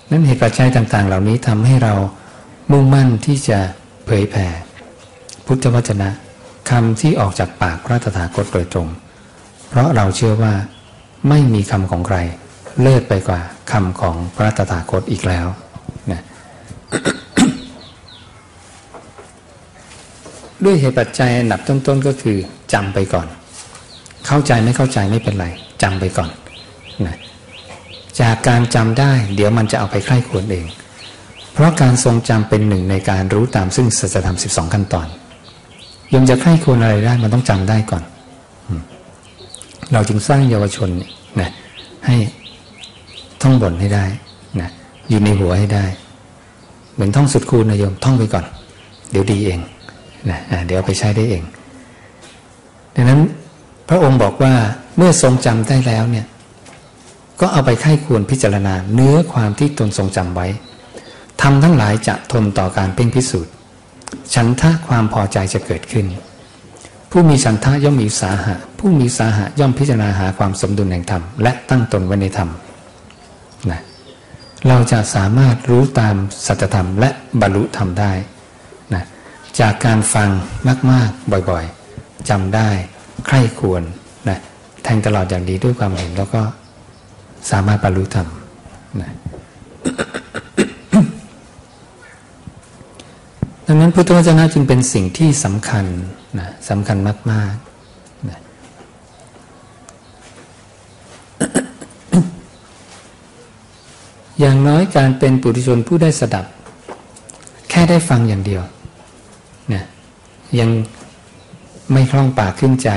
นั้นเหตุปัจจัยต่าง ๆ เหล่านี้ทำให้เรามุ่งมั่นที่จะเผยแผ่พุทธวจนะคำที่ออกจากปากพระตถาคตโดยตรง เพราะเราเชื่อว่าไม่มีคำของใคร เลิศไปกว่าคำของพระตถาคตอีกแล้วนะด้วยเหตุปัจจัยอันดับต้นๆก็คือจำไปก่อน เข้าใจไม่เข้าใจไม่เป็นไรจำไปก่อนนะจากการจำได้ เดี๋ยวมันจะเอาไปใคร่ควรเอง เพราะการทรงจำเป็นหนึ่งในการรู้ตามซึ่งสัจธรรมสิบสองขั้นตอนยังจะใคร่ควรอะไรได้มันต้องจำได้ก่อน เราจึงสร้างเยาวชนนะให้ท่องบนให้ได้นะอยู่ในหัวให้ได้ เหมือนท่องสุดคูณนะโยมท่องไปก่อน เดี๋ยวดีเองนะเดี๋ยวไปใช้ได้เอง ดังนั้น พระองค์บอกว่าเมื่อทรงจำได้แล้วเนี่ยก็เอาไปไข้ควรพิจารณาเนื้อความที่ตนทรงจำไว้ทำทั้งหลายจะทนต่อการเพ่งพิสูจน์ฉันทะความพอใจจะเกิดขึ้น ผู้มีฉันทะย่อมมีสาหะ ผู้มีสาหะย่อมพิจารณาหาความสมดุลแห่งธรรมและตั้งตนไว้ในธรรมนะเราจะสามารถรู้ตามสัจธรรมและบรรลุธรรมได้นะจากการฟังมากๆบ่อยๆจำได้ ใคร่ควรนะแทงตลอดอย่างดีด้วยความเห็นแล้วก็สามารถบรรลุธรรมนะดังนั้นพุทธวจนะจึงเป็นสิ่งที่สำคัญนะสำคัญมากๆนะอย่างน้อยการเป็นปุถุชนผู้ได้สดับ แค่ได้ฟังอย่างเดียวนะยัง ไม่คล่องปากขึ้นใจ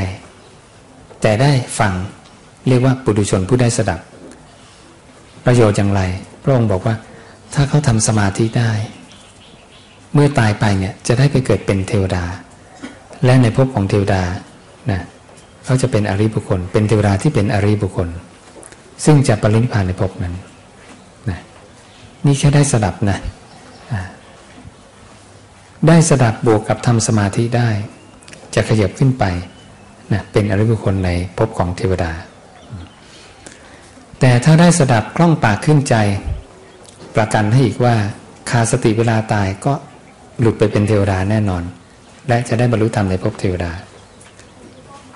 แต่ได้ฟังเรียกว่าปุถุชนผู้ได้สดับ ประโยชน์อย่างไรพระองค์บอกว่า ถ้าเขาทำสมาธิได้ เมื่อตายไปเนี่ยจะได้ไปเกิดเป็นเทวดา และในภพของเทวดานะเขาจะเป็นอริบุคคล เป็นเทวดาที่เป็นอริบุคคล ซึ่งจะปรินิพพานในภพนั้นนะนี่แค่ได้สดับนะได้สดับบวกกับทำสมาธิได้ จะขยับขึ้นไปนะเป็นอริบุคคลในภพของเทวดา แต่ถ้าได้สดับกล้องปากขึ้นใจ ประกันให้อีกว่าขาสติเวลาตายก็หลุดไปเป็นเทวดาแน่นอน และจะได้บรรลุธรรมในภพเทวดา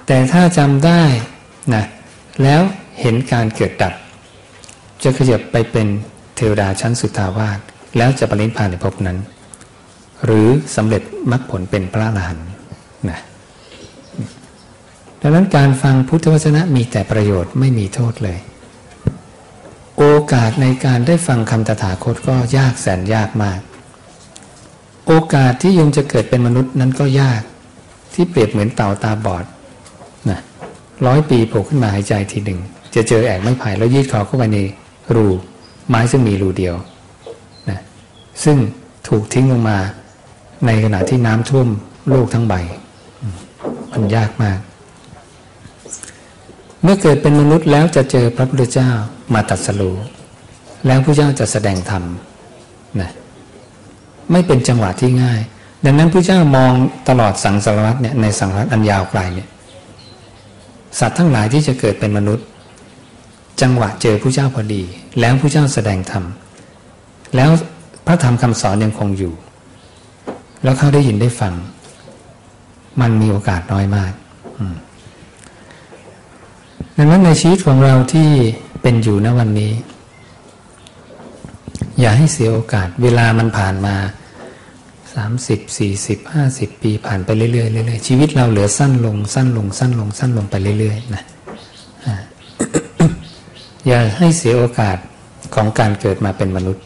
แต่ถ้าจำได้นะแล้วเห็นการเกิดดับ จะขยับไปเป็นเทวดาชั้นสุทาวาสแล้วจะปรินิพพานในภพนั้น หรือสำเร็จมรรคผลเป็นพระอรหันต์ นะดังนั้นการฟังพุทธวจนะมีแต่ประโยชน์ไม่มีโทษเลย โอกาสในการได้ฟังคำตถาคตก็ยากแสนยากมาก โอกาสที่ยมจะเกิดเป็นมนุษย์นั้นก็ยาก ที่เปรียบเหมือนเต่าตาบอดนะร้อยปีโผล่ขึ้นมาหายใจทีหนึ่ง จะเจอแอกไม้ไผ่แล้วยืดคอเข้าไปในรูไม้ซึ่งมีรูเดียวนะซึ่งถูกทิ้งลงมาในขณะที่น้ำท่วมโลกทั้งใบ มันยากมาก เมื่อเกิดเป็นมนุษย์แล้วจะเจอพระพุทธเจ้ามาตัดสรูแล้วพระเจ้าจะแสดงธรรมนะไม่เป็นจังหวะที่ง่าย ดังนั้นพระเจ้ามองตลอดสังสารวัตเนี่ยในสังสารวัตอันยาวไกลเนี่ยสัตว์ทั้งหลายที่จะเกิดเป็นมนุษย์ จังหวะเจอพระเจ้าพอดี แล้วพระเจ้าแสดงธรรมแล้วพระธรรมคำสอนยังคงอยู่ แล้วเขาได้ยินได้ฟัง มันมีโอกาสน้อยมากดังนั้นในชีวิตของเราที่เป็นอยู่ณวันนี้ อย่าให้เสียโอกาส เวลามันผ่านมาสามสิบสี่สิบห้าสิบปีผ่านไปเรื่อยๆเรื่อยๆชีวิตเราเหลือสั้นลง สั้นลง สั้นลง สั้นลงไปเรื่อยๆนะอย่าให้เสียโอกาสของการเกิดมาเป็นมนุษย์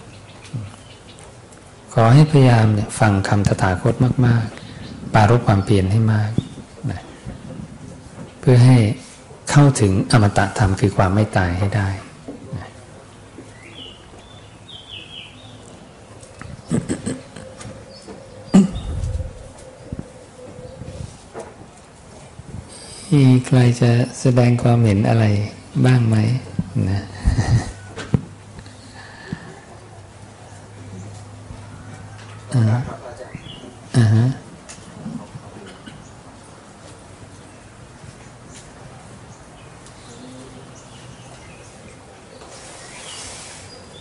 ขอให้พยายามเนี่ยฟังคำตถาคตมากๆ ปารบความเปลี่ยนให้มากนะเพื่อให้เข้าถึงอมตะธรรมคือความไม่ตายให้ได้มีใครจะแสดงความเห็นอะไรบ้างไหมนะอ่าอ่าฮะ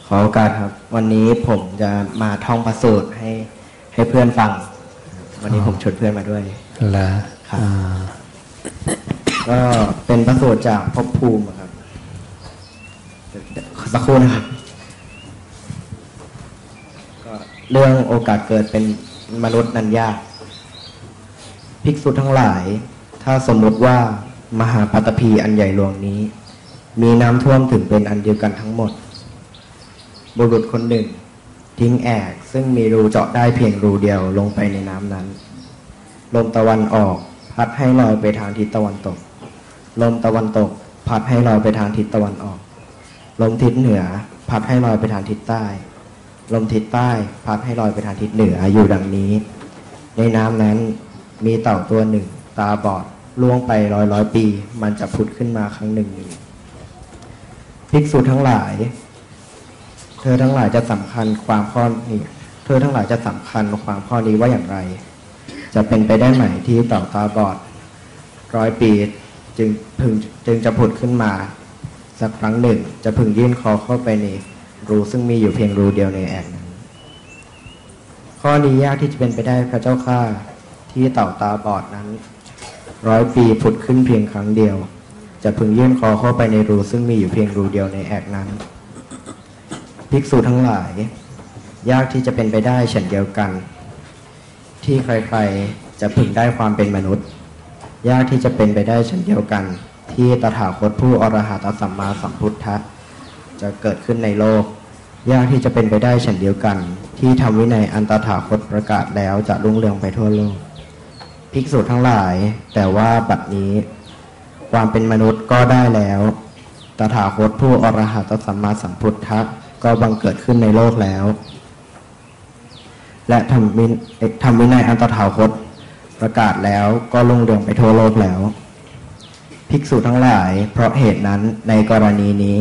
ขอโอกาสครับ วันนี้ผมจะมาท่องพระสูตรให้ให้เพื่อนฟัง วันนี้ผมชวนเพื่อนมาด้วยละครับอ่าก็เป็นพระสูตรจากภพภูมิอะครับเดี๋ยวเดี๋ยวขอสักครู่นะครับก็เรื่องโอกาสเกิดเป็นมนุษย์นั้นยาก ภิกษุทั้งหลาย ถ้าสมมติว่ามหาปัตตภีอันใหญ่หลวงนี้ มีน้ำท่วมถึงเป็นอันเดียวกันทั้งหมด บุรุษคนหนึ่ง ทิ้งแอกซึ่งมีรูเจาะได้เพียงรูเดียวลงไปในน้ำนั้น ลมตะวันออก พัดให้ลอยไปทางทิศตะวันตก ลมตะวันตก พัดให้ลอยไปทางทิศตะวันออก ลมทิศเหนือ พัดให้ลอยไปทางทิศใต้ ลมทิศใต้ พัดให้ลอยไปทางทิศเหนืออยู่ดังนี้ ในน้ำนั้นมีเต่าตัวหนึ่ง ตาบอดล่วงไปร้อยร้อยปี มันจะผุดขึ้นมาครั้งหนึ่งหนึ่งภิกษุทั้งหลาย เธอทั้งหลายจะสำคัญความข้อนี้ เธอทั้งหลายจะสำคัญความข้อนี้ว่าอย่างไร จะเป็นไปได้ไหมที่เต่าตาบอด ร้อยปีจึงพึงจึงจะผุดขึ้นมา สักครั้งหนึ่งจะพึงยื่นคอเข้าไปในรูซึ่งมีอยู่เพียงรูเดียวในแอกนั้นข้อนี้ยากที่จะเป็นไปได้พระเจ้าข้าที่เต่าตาบอดนั้น ร้อยปีผุดขึ้นเพียงครั้งเดียว จะพึงยื่นคอเข้าไปในรูซึ่งมีอยู่เพียงรูเดียวในแอกนั้น ภิกษุทั้งหลาย ยากที่จะเป็นไปได้เช่นเดียวกัน ที่ใครๆจะพึงได้ความเป็นมนุษย์ ยากที่จะเป็นไปได้เช่นเดียวกัน ที่ตถาคตผู้อรหัตสัมมาสัมพุทธะจะเกิดขึ้นในโลก ยากที่จะเป็นไปได้เช่นเดียวกัน ที่ทำวินัยอันตถาคตประกาศแล้วจะรุ่งเรืองไปทั่วโลก ภิกษุทั้งหลาย แต่ว่าบัดนี้ ความเป็นมนุษย์ก็ได้แล้วตถาคตผู้อรหัตสัมมาสัมพุทธะ ก็บังเกิดขึ้นในโลกแล้ว และทำวินเอ่อทำวินัยอันตถาคตประกาศแล้วก็ลุ่งเรืองไปทั่วโลกแล้ว ภิกษุทั้งหลาย เพราะเหตุนั้นในกรณีนี้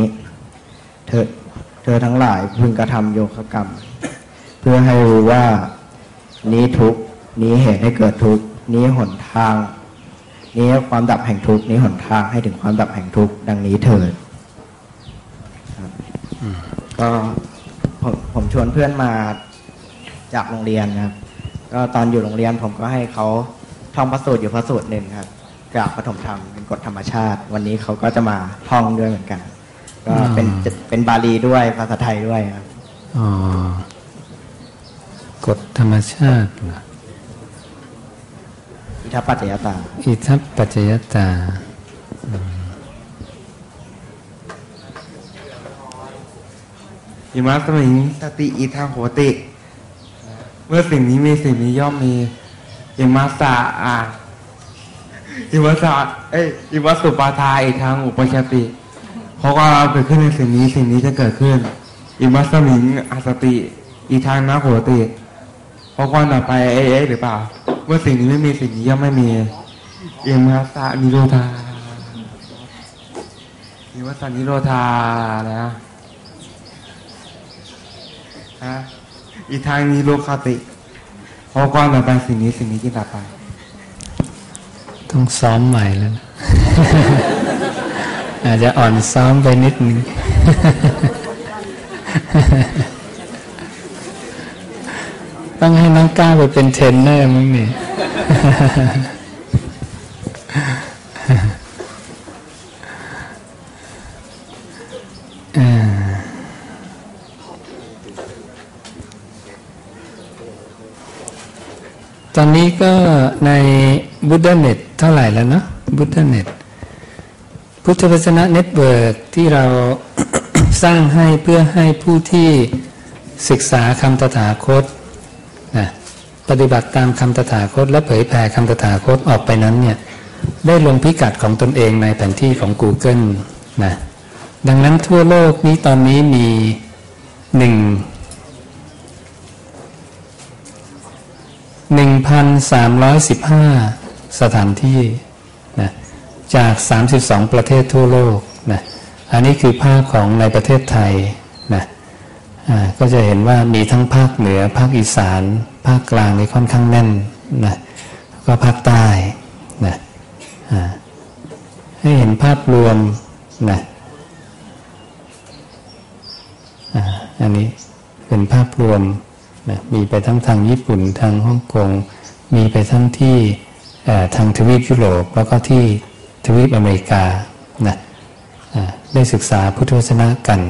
เธอเธอทั้งหลายพึงกระทำโยคะกรรม เพื่อให้รู้ว่านี้ทุกนี้เหตุให้เกิดทุกนี้หนทาง นี้ความดับแห่งทุกนี้หนทางให้ถึงความดับแห่งทุกดังนี้เถิดครับ ก็ผมผมชวนเพื่อนมาจากโรงเรียนนะครับ ก็ตอนอยู่โรงเรียนผมก็ให้เขาท่องพระสูตรอยู่พระสูตรหนึ่งครับกราบปฐมธรรมเป็นกฎธรรมชาติ วันนี้เขาก็จะมาท่องด้วยเหมือนกัน ก็เป็นอ่าจะเป็นบาลีด้วยภาษาไทยด้วยครับ อ๋อกฎธรรมชาติเหรออิทัปปัจจยตา อิทัปปัจจยตาอิมั สมิงสติอิทังโหติ เมื่อสิ่งนี้มีสิ่งนี้ย่อมมีอิมัสสะอ่าอิมัสสะเอ้ยอิมัสสุปาทาอิทังอุปชฌติเพราะว่าเกิดขึ้นในสิ่งนี้สิ่งนี้จะเกิดขึ้นอิมัสมิงอาสติ อีทางนะโหติเพราะก่อนต่อไปเอ๊ะเอ๊ะหรือเปล่า เมื่อสิ่งนี้ไม่มีสิ่งนี้ย่อมไม่มีอิมัสสะนิโรธาอิมัสสะนิโรธานะ ฮะอีกทางนี้โลกคติเพราะก่อนต่อไปสิ่งนี้สิ่งนี้ที่ต่อไป ต้องซ้อมใหม่แล้วนะอาจจะอ่อนซ้อมไปนิดนึงต้องให้น้องก้าวไปเป็นเทรนเนอร์มั้งนี่อ่า ตอนนี้ก็ในบุ d ด a เน็ตเท่าไหร่แล้วเนาะบุ d ด a เน็ตพุทธวจนะเน็ตเวิร์กที่เราสร้างให้เพื่อให้ผู้ที่ศึกษาคำตถาคตนะปฏิบัติตามคำตถาคต และเผยแผ่คำตถาคตออกไปนั้นเนี่ยได้ลงพิกัดของตนเองในแผนที่ของ Google นะดังนั้นทั่วโลกนี้ตอนนี้มีหนึ่ง 1,315สถานที่นะจาก32ประเทศทั่วโลกนะอันนี้คือภาพของในประเทศไทยนะก็จะเห็นว่ามีทั้งภาคเหนือ ภาคอีสาน ภาคกลางนี่ค่อนข้างแน่นนะก็ภาคใต้นะให้เห็นภาพรวมนะอันนี้เป็นภาพรวม นะมีไปทั้งทางญี่ปุ่นทางฮ่องกง มีไปทั้งที่ทางทวีปยุโรปแล้วก็ที่ทวีปอเมริกานะได้ศึกษาพุทธวจนะกัน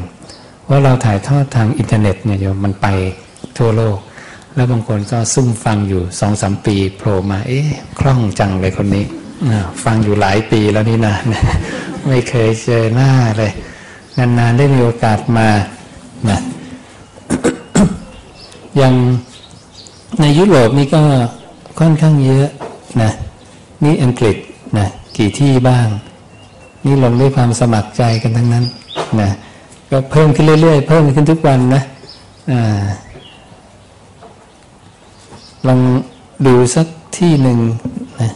ว่าเราถ่ายทอดทางอินเทอร์เน็ตเนี่ยโยมมันไปทั่วโลก แล้วบางคนก็ซุ่มฟังอยู่สองสามปีโผล่มาเอ๊ะคล่องจังเลยคนนี้ฟังอยู่หลายปีแล้วนี่นะไม่เคยเจอหน้าเลย นานๆได้มีโอกาสมานะ อย่างในยุโรปนี่ก็ค่อนข้างเยอะนะนี่อังกฤษนะกี่ที่บ้าง นี่ลงด้วยความสมัครใจกันทั้งนั้นนะก็เพิ่มขึ้นเรื่อยๆ เพิ่มขึ้นทุกวันนะอ่าลองดูสักที่หนึ่งนะ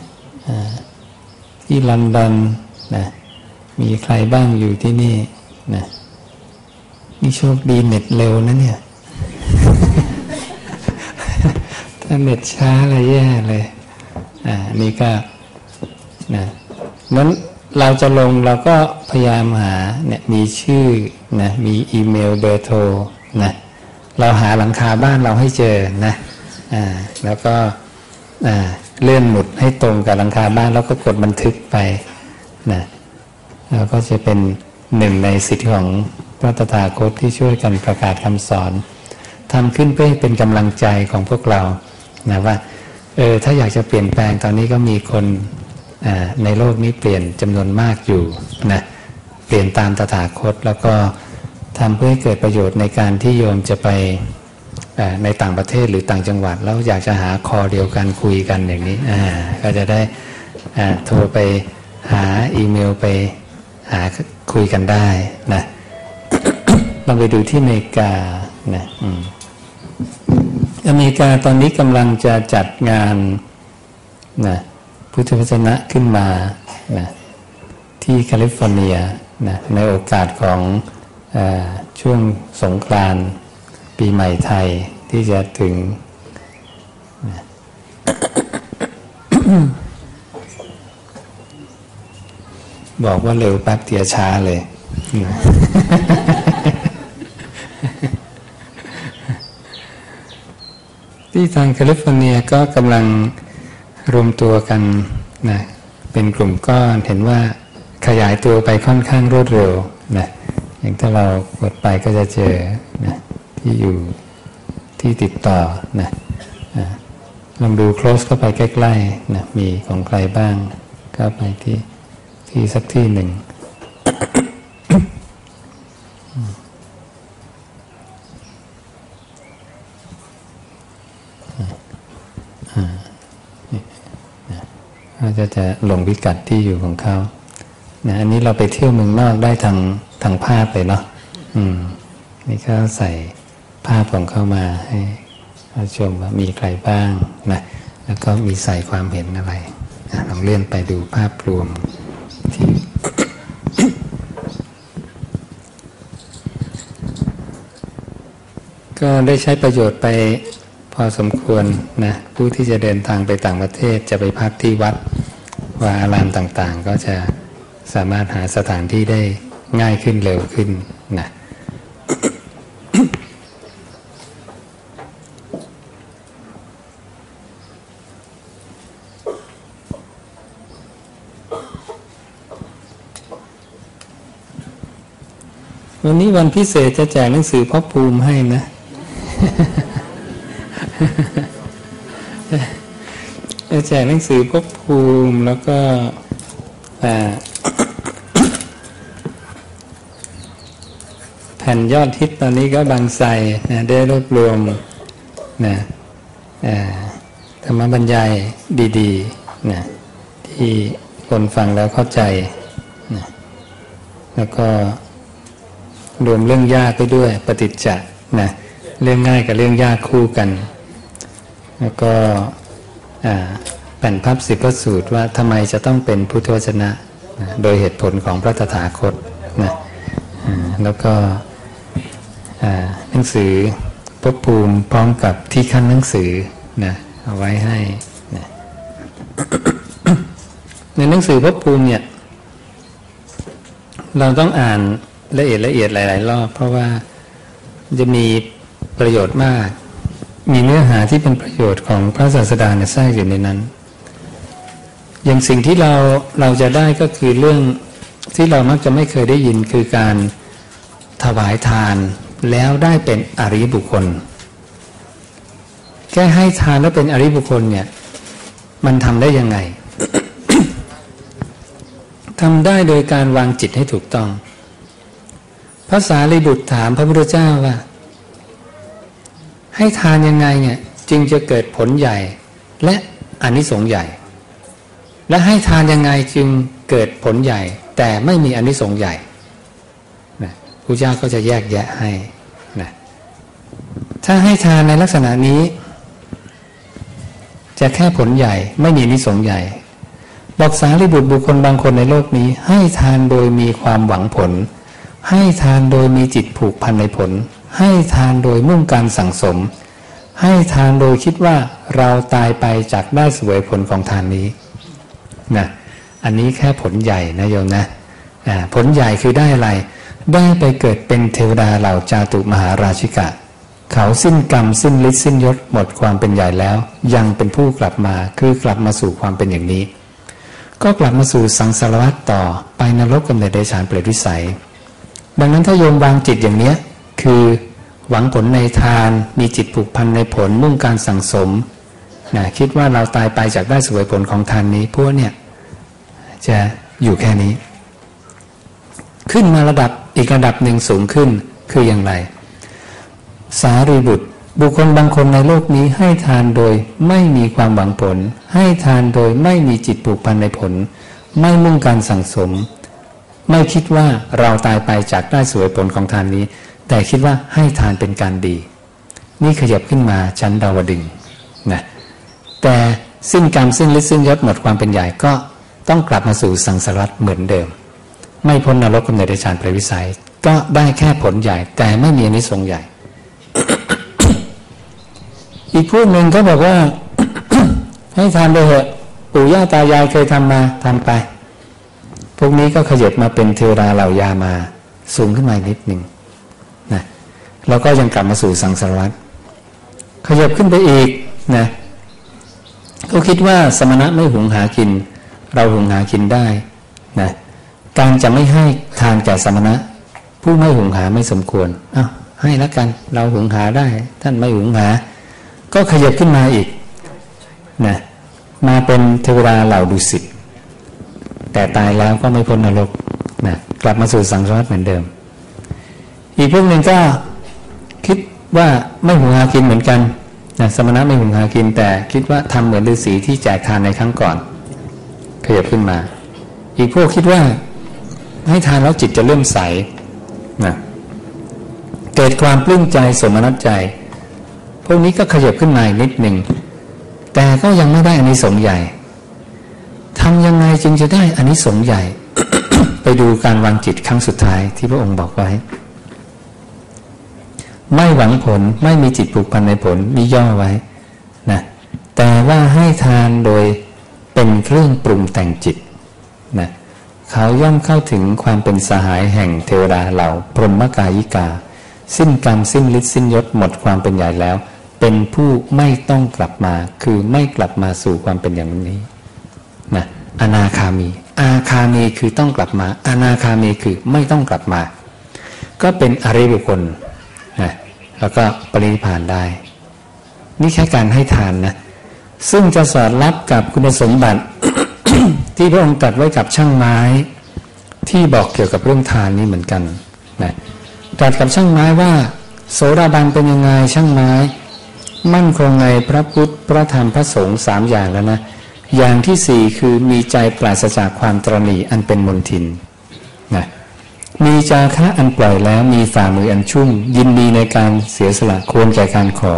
ที่ลอนดอนนะมีใครบ้างอยู่ที่นี่นะนี่โชคดีเน็ตเร็วนะเนี่ย ถ้าเน็ตช้าอะไรแย่เลยอ่านี่ก็นะนั้นเราจะลงเราก็พยายามหาเนี่ยมีชื่อนะมีอีเมลเบอร์โทรนะเราหาหลังคาบ้านเราให้เจอนะอ่าแล้วก็อ่าเลื่อนหมุดให้ตรงกับหลังคาบ้านแล้วก็กดบันทึกไปนะแล้วก็จะเป็นหนึ่งในสิทธิของพระตถาคตที่ช่วยกันประกาศคำสอนทำขึ้นเพื่อให้เป็นกำลังใจของพวกเรา นะว่าเออถ้าอยากจะเปลี่ยนแปลงตอนนี้ก็มีคนในโลกนี้เปลี่ยนจำนวนมากอยู่นะเปลี่ยนตามตถาคตแล้วก็ทำเพื่อให้เกิดประโยชน์ในการที่โยมจะไปในต่างประเทศหรือต่างจังหวัด แล้วอยากจะหาคอเดียวกันคุยกันอย่างนี้ก็จะได้โทรไปหาอีเมลไปหาคุยกันได้นะลองไปดูที่อเมริกานะอืม อเมริกาตอนนี้กำลังจะจัดงานนะพุทธวจนะขึ้นมานะที่แคลิฟอร์เนียนะในโอกาสของออช่วงสงกรานต์ปีใหม่ไทยที่จะถึงนะบอกว่าเร็วแป๊บเดียวช้าเลยนะ ที่ทางแคลิฟอร์เนียก็กำลังรวมตัวกันนะเป็นกลุ่มก้อนเห็นว่าขยายตัวไปค่อนข้างรวดเร็วนะอย่างถ้าเรากดไปก็จะเจอนะที่อยู่ที่ติดต่อนะลองดู close เข้าไปใกล้ๆนะมีของใครบ้างเข้าไปที่ที่สักที่หนึ่ง เขาจะจะหลงพิกัดที่อยู่ของเขานะอันนี้เราไปเที่ยวเมืองนอกได้ทางทางภาพเลยเนาะอืม นี่ก็ใส่ภาพของเข้ามาให้เราชมว่ามีใครบ้างนะแล้วก็มีใส่ความเห็นอะไรนะลองเลื่อนไปดูภาพรวมที่ก็ได้ใช้ประโยชน์ไป อสมควรนะผู้ที่จะเดินทางไปต่างประเทศจะไปพักที่วัดวาอารามต่างๆ ก็จะสามารถหาสถานที่ได้ง่ายขึ้นเร็วขึ้นนะวันนี้วันพิเศษจะแจกหนังสือพ่อภูมิให้นะจะ แจกหนังสือพ่อภูมิแล้วก็แผ่นยอดฮิตตอนนี้ก็บางไทรนะได้รวบรวมนะธรรมบรรยายดีๆนะที่คนฟังแล้วเข้าใจนะแล้วก็รวมเรื่องยากไปด้วยปฏิจจะนะเรื่องง่ายกับเรื่องยากคู่กัน แล้วก็แผ่นพับสิบพระสูตรว่าทำไมจะต้องเป็นพุทธวจนะ โดยเหตุผลของพระตถาคตนะแล้วก็หนังสือพบภูมิพร้อมกับที่ขั้นหนังสือนะเอาไว้ให้นะในหนังสือพบภูมิเนี่ยเราต้องอ่านละเอียดละเอียดหลาย ๆ รอบ เพราะว่าจะมีประโยชน์มาก มีเนื้อหาที่เป็นประโยชน์ของพระศาสดาเนี่ยแทรกอยู่ในนั้น อย่างสิ่งที่เราเราจะได้ก็คือเรื่องที่เรามักจะไม่เคยได้ยินคือการถวายทานแล้วได้เป็นอริบุคคล แค่ให้ทานแล้วเป็นอริบุคคลเนี่ยมันทำได้ยังไงทำได้โดยการวางจิตให้ถูกต้อง ภาษาลีบุตรถามพระพุทธเจ้าว่า ให้ทานยังไงเนี่ยจึงจะเกิดผลใหญ่ และอานิสงส์ใหญ่ และให้ทานยังไงจึงเกิดผลใหญ่ แต่ไม่มีอานิสงส์ใหญ่นะพระเจ้าก็จะแยกแยะให้นะถ้าให้ทานในลักษณะนี้ จะแค่ผลใหญ่ ไม่มีอนิสงส์ใหญ่บอกสารีบุตรบุคคลบางคนในโลกนี้ ให้ทานโดยมีความหวังผล ให้ทานโดยมีจิตผูกพันในผล ให้ทานโดยมุ่งการสั่งสม ให้ทานโดยคิดว่าเราตายไปจากได้สวยผลของทานนี้นะอันนี้แค่ผลใหญ่นะโยมนะผลใหญ่คือได้อะไร ได้ไปเกิดเป็นเทวดาเหล่าจาตุมหาราชิกะ เขาสิ้นกรรมสิ้นฤทธิ์สิ้นยศหมดความเป็นใหญ่แล้ว ยังเป็นผู้กลับมาคือกลับมาสู่ความเป็นอย่างนี้ ก็กลับมาสู่สังสารวัฏต่อไปนรกกำเนิดเดชานเปรตวิสัย ดังนั้นถ้าโยมวางจิตอย่างเนี้ย คือหวังผลในทานมีจิตผูกพันในผลมุ่งการสั่งสมนะคิดว่าเราตายไปจากได้สวยผลของทานนี้พวกเนี่ยจะอยู่แค่นี้ ขึ้นมาระดับอีกระดับหนึ่งสูงขึ้นคืออย่างไร สารีบุตร บุคคลบางคนในโลกนี้ให้ทานโดยไม่มีความหวังผล ให้ทานโดยไม่มีจิตผูกพันในผล ไม่มุ่งการสั่งสม ไม่คิดว่าเราตายไปจากได้สวยผลของทานนี้ แต่คิดว่าให้ทานเป็นการดี นี่ขยับขึ้นมาชั้นดาวดึงนะแต่สิ้นกรรมสิ้นฤทธิ์สิ้นยศหมดความเป็นใหญ่ก็ต้องกลับมาสู่สังสารวัฏเหมือนเดิม ไม่พ้นนรกกำเนิดเดชานปรวิสัย ก็ได้แค่ผลใหญ่ แต่ไม่มีอนิสงส์ใหญ่ อีกพวกหนึ่งก็บอกว่า ให้ทานไปเถอะปู่ย่าตายายเคยทำมาทำไป พวกนี้ก็ขยับมาเป็นเทวดาเหล่ายามา สูงขึ้นมานิดหนึ่ง แล้วก็ยังกลับมาสู่สังสารวัฏขยับขึ้นไปอีกนะก็คิดว่าสมณะไม่หุงหากิน เราหุงหากินได้นะการจะไม่ให้ทานแก่สมณะ ผู้ไม่หุงหาไม่สมควรอ้าวให้แล้วกัน เราหุงหาได้ ท่านไม่หุงหา ก็ขยับขึ้นมาอีกนะมาเป็นเทวดาเหล่าดุสิตแต่ตายแล้วก็ไม่พ้นนรกนะกลับมาสู่สังสารวัฏเหมือนเดิม อีกพวกหนึ่งก็ คิดว่าไม่หุงหากินเหมือนกันนะสมณะไม่หุงหากินแต่คิดว่าทำเหมือนฤาษีที่แจกทานในครั้งก่อนขยับขึ้นมา อีกพวกคิดว่าให้ทานแล้วจิตจะเริ่มใสนะเกิดความปลื้มใจสมนัตใจ พวกนี้ก็ขยับขึ้นมาอีกนิดหนึ่งแต่ก็ยังไม่ได้อานิสงส์ใหญ่ทำยังไงจึงจะได้อานิสงส์ใหญ่ ไปดูการวางจิตครั้งสุดท้ายที่พระองค์บอกไว้ ไม่หวังผลไม่มีจิตผูกพันในผลนี่ย่อไว้นะแต่ว่าให้ทานโดยเป็นเครื่องปรุงแต่งจิตนะเขาย่อมเข้าถึงความเป็นสหายแห่งเทวดาเหล่าพรหมกายิกา สิ้นกรรมสิ้นฤทธิ์สิ้นยศหมดความเป็นใหญ่แล้ว เป็นผู้ไม่ต้องกลับมาคือไม่กลับมาสู่ความเป็นอย่างนี้นะอนาคามี อาคามีคือต้องกลับมา อนาคามีคือไม่ต้องกลับมา ก็เป็นอริบุคคล แล้วก็ปรินิพานได้ นี่แค่การให้ทานนะ ซึ่งจะสอดรับกับคุณสมบัติที่พระองค์ตรัสไว้กับช่างไม้ ที่บอกเกี่ยวกับเรื่องทานนี้เหมือนกันนะตรัสกับช่างไม้ว่า โสดาบันเป็นยังไงช่างไม้ มั่นคงในพระพุทธพระธรรมพระสงฆ์สามอย่างแล้วนะ อย่างที่สี่คือมีใจปราศจากความตรณีอันเป็นมนทิน มีจาคะอันปล่อยแล้วมีฝ่ามืออันชุ่ม ยินดีในการเสียสละควรแก่การขอ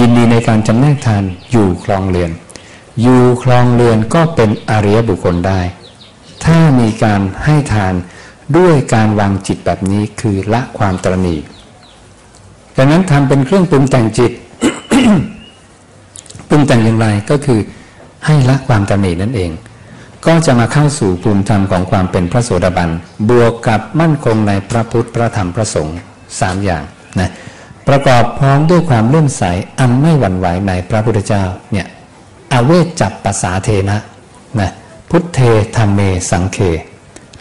ยินดีในการจำแนกทานอยู่คลองเรือน อยู่คลองเรือนก็เป็นอริยบุคคลได้ ถ้ามีการให้ทานด้วยการวางจิตแบบนี้คือละความตรณีดังนั้นทำเป็นเครื่องปรุงแต่งจิตปรุงแต่งอย่างไรก็คือให้ละความตรณีนั่นเอง ก็จะมาเข้าสู่ภูมิธรรมของความเป็นพระโสดาบัน บวกกับมั่นคงในพระพุทธพระธรรมพระสงฆ์สามอย่างนะประกอบพร้อมด้วยความเลื่อมใสอันไม่หวั่นไหวในพระพุทธเจ้าเนี่ยอเวจับภาษาเทนะนะพุทเทธรรมเมสังเค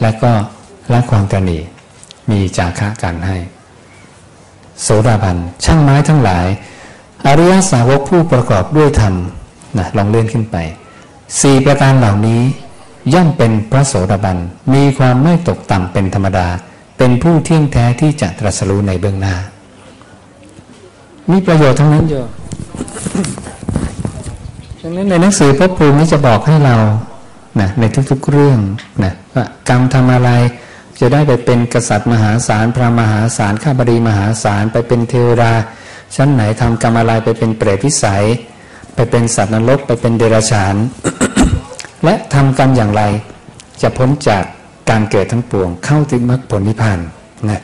และก็ละความตรณีมีจาคะการให้ โสดาบันช่างไม้ทั้งหลาย อริยสาวกผู้ประกอบด้วยธรรมนะลองเลื่อนขึ้นไปสี่ประการเหล่านี้ ย่อมเป็นพระโสดาบันมีความไม่ตกต่ำเป็นธรรมดา เป็นผู้เที่ยงแท้ที่จะตรัสรู้ในเบื้องหน้า มีประโยชน์ทั้งนั้นโยดังนั้นในหนังสือพระภูมิจะบอกให้เรานะในทุกๆเรื่องนะว่ากรรมทำอะไรจะได้ไปเป็นกษัตริย์มหาศาลพระมหาศาลข้าบดีมหาศาลไปเป็นเทวดาชั้นไหนทำกรรมอะไรไปเป็นเปรตวิสัย ไปเป็นสัตว์นรกไปเป็นเดรัจฉาน และทำกรรมอย่างไร จะพ้นจากการเกิดทั้งปวง เข้าถึงมรรคผลนิพพานนะ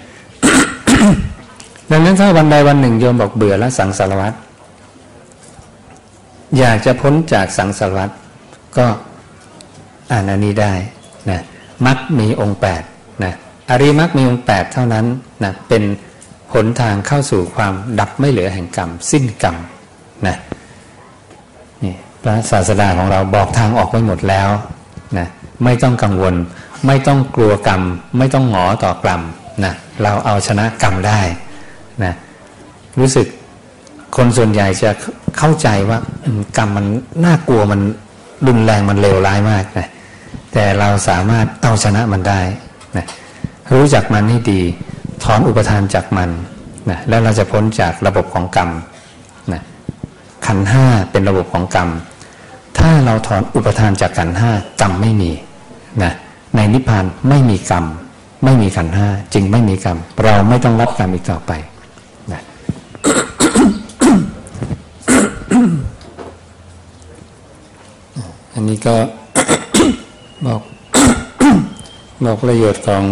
ดังนั้นถ้าวันใดวันหนึ่งโยมบอกเบื่อและสังสารวัตรอยากจะพ้นจากสังสารวัตรก็อ่านอันนี้ได้นะมักมีองค์แปดนะอริมักมีองค์แปดเท่านั้นนะเป็นหนทางเข้าสู่ความดับไม่เหลือแห่งกรรม สิ้นกรรมนะ พระศาสดาของเราบอกทางออกไว้หมดแล้วนะไม่ต้องกังวล ไม่ต้องกลัวกรรม ไม่ต้องหงอต่อกรรมนะเราเอาชนะกรรมได้นะรู้สึกคนส่วนใหญ่จะเข้าใจว่ากรรมมันน่ากลัวมันรุนแรงมันเลวร้ายมากนะแต่เราสามารถเอาชนะมันได้นะรู้จักมันให้ดี ถอนอุปทานจากมันนะแล้วเราจะพ้นจากระบบของกรรม ขันห้าเป็นระบบของกรรม ถ้าเราถอนอุปทานจากขันห้ากรรมไม่มีนะในนิพพานไม่มีกรรม ไม่มีขันห้าจึงไม่มีกรรม เราไม่ต้องรับกรรมอีกต่อไปนะอันนี้ก็บอกบอกประโยชน์ของ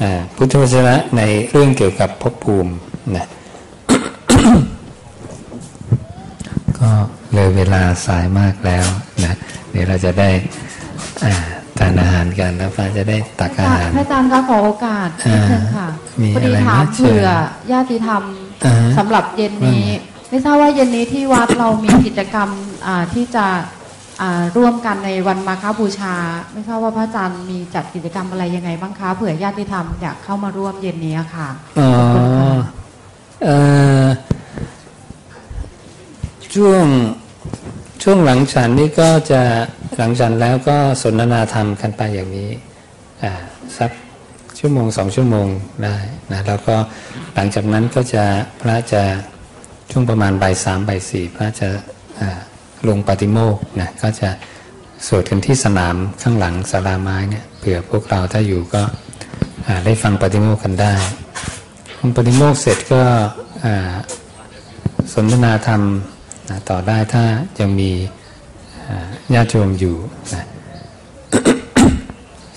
อพุทธวจนะในเรื่องเกี่ยวกับภพภูมินะ ก็เลยเวลาสายมากแล้วนะเดี๋ยวเราจะได้อ่าทานอาหารกันแล้วฟ้าจะได้ตักอาหารพระอาจารย์คะขอโอกาสนิดนึงค่ะมีพอดีอะไรถามนะเชิญเผื่อญาติธรรมอ่าฮะสำหรับเย็นนี้ ไม่ทราบว่าเย็นนี้ที่วัดเรามีกิจกรรมอ่าที่จะอ่าร่วมกันในวันมาฆบูชา ไม่ทราบว่าพระอาจารย์มีจัดกิจกรรมอะไรยังไงบ้างคะเผื่อญาติธรรมอยากเข้ามาร่วมเย็นนี้ค่ะอ๋อ ขอบคุณค่ะ เอ่อ ช่วงช่วงหลังฉันนี่ก็จะหลังฉันแล้วก็สนทนาธรรมกันไปอย่างนี้อ่าสักชั่วโมงสองชั่วโมงได้นะแล้วก็หลังจากนั้นก็จะพระจะช่วงประมาณบ่ายสามบ่ายสี่พระจะอ่าลงปฏิโมกนะก็จะสวดกันที่สนามข้างหลังศาลาไม้เนี่ยเผื่อพวกเราถ้าอยู่ก็อ่าได้ฟังปฏิโมกกันได้พอปฏิโมกเสร็จก็อ่าสนทนาธรรม นะต่อได้ถ้ายังมีญาติโยมอยู่นะ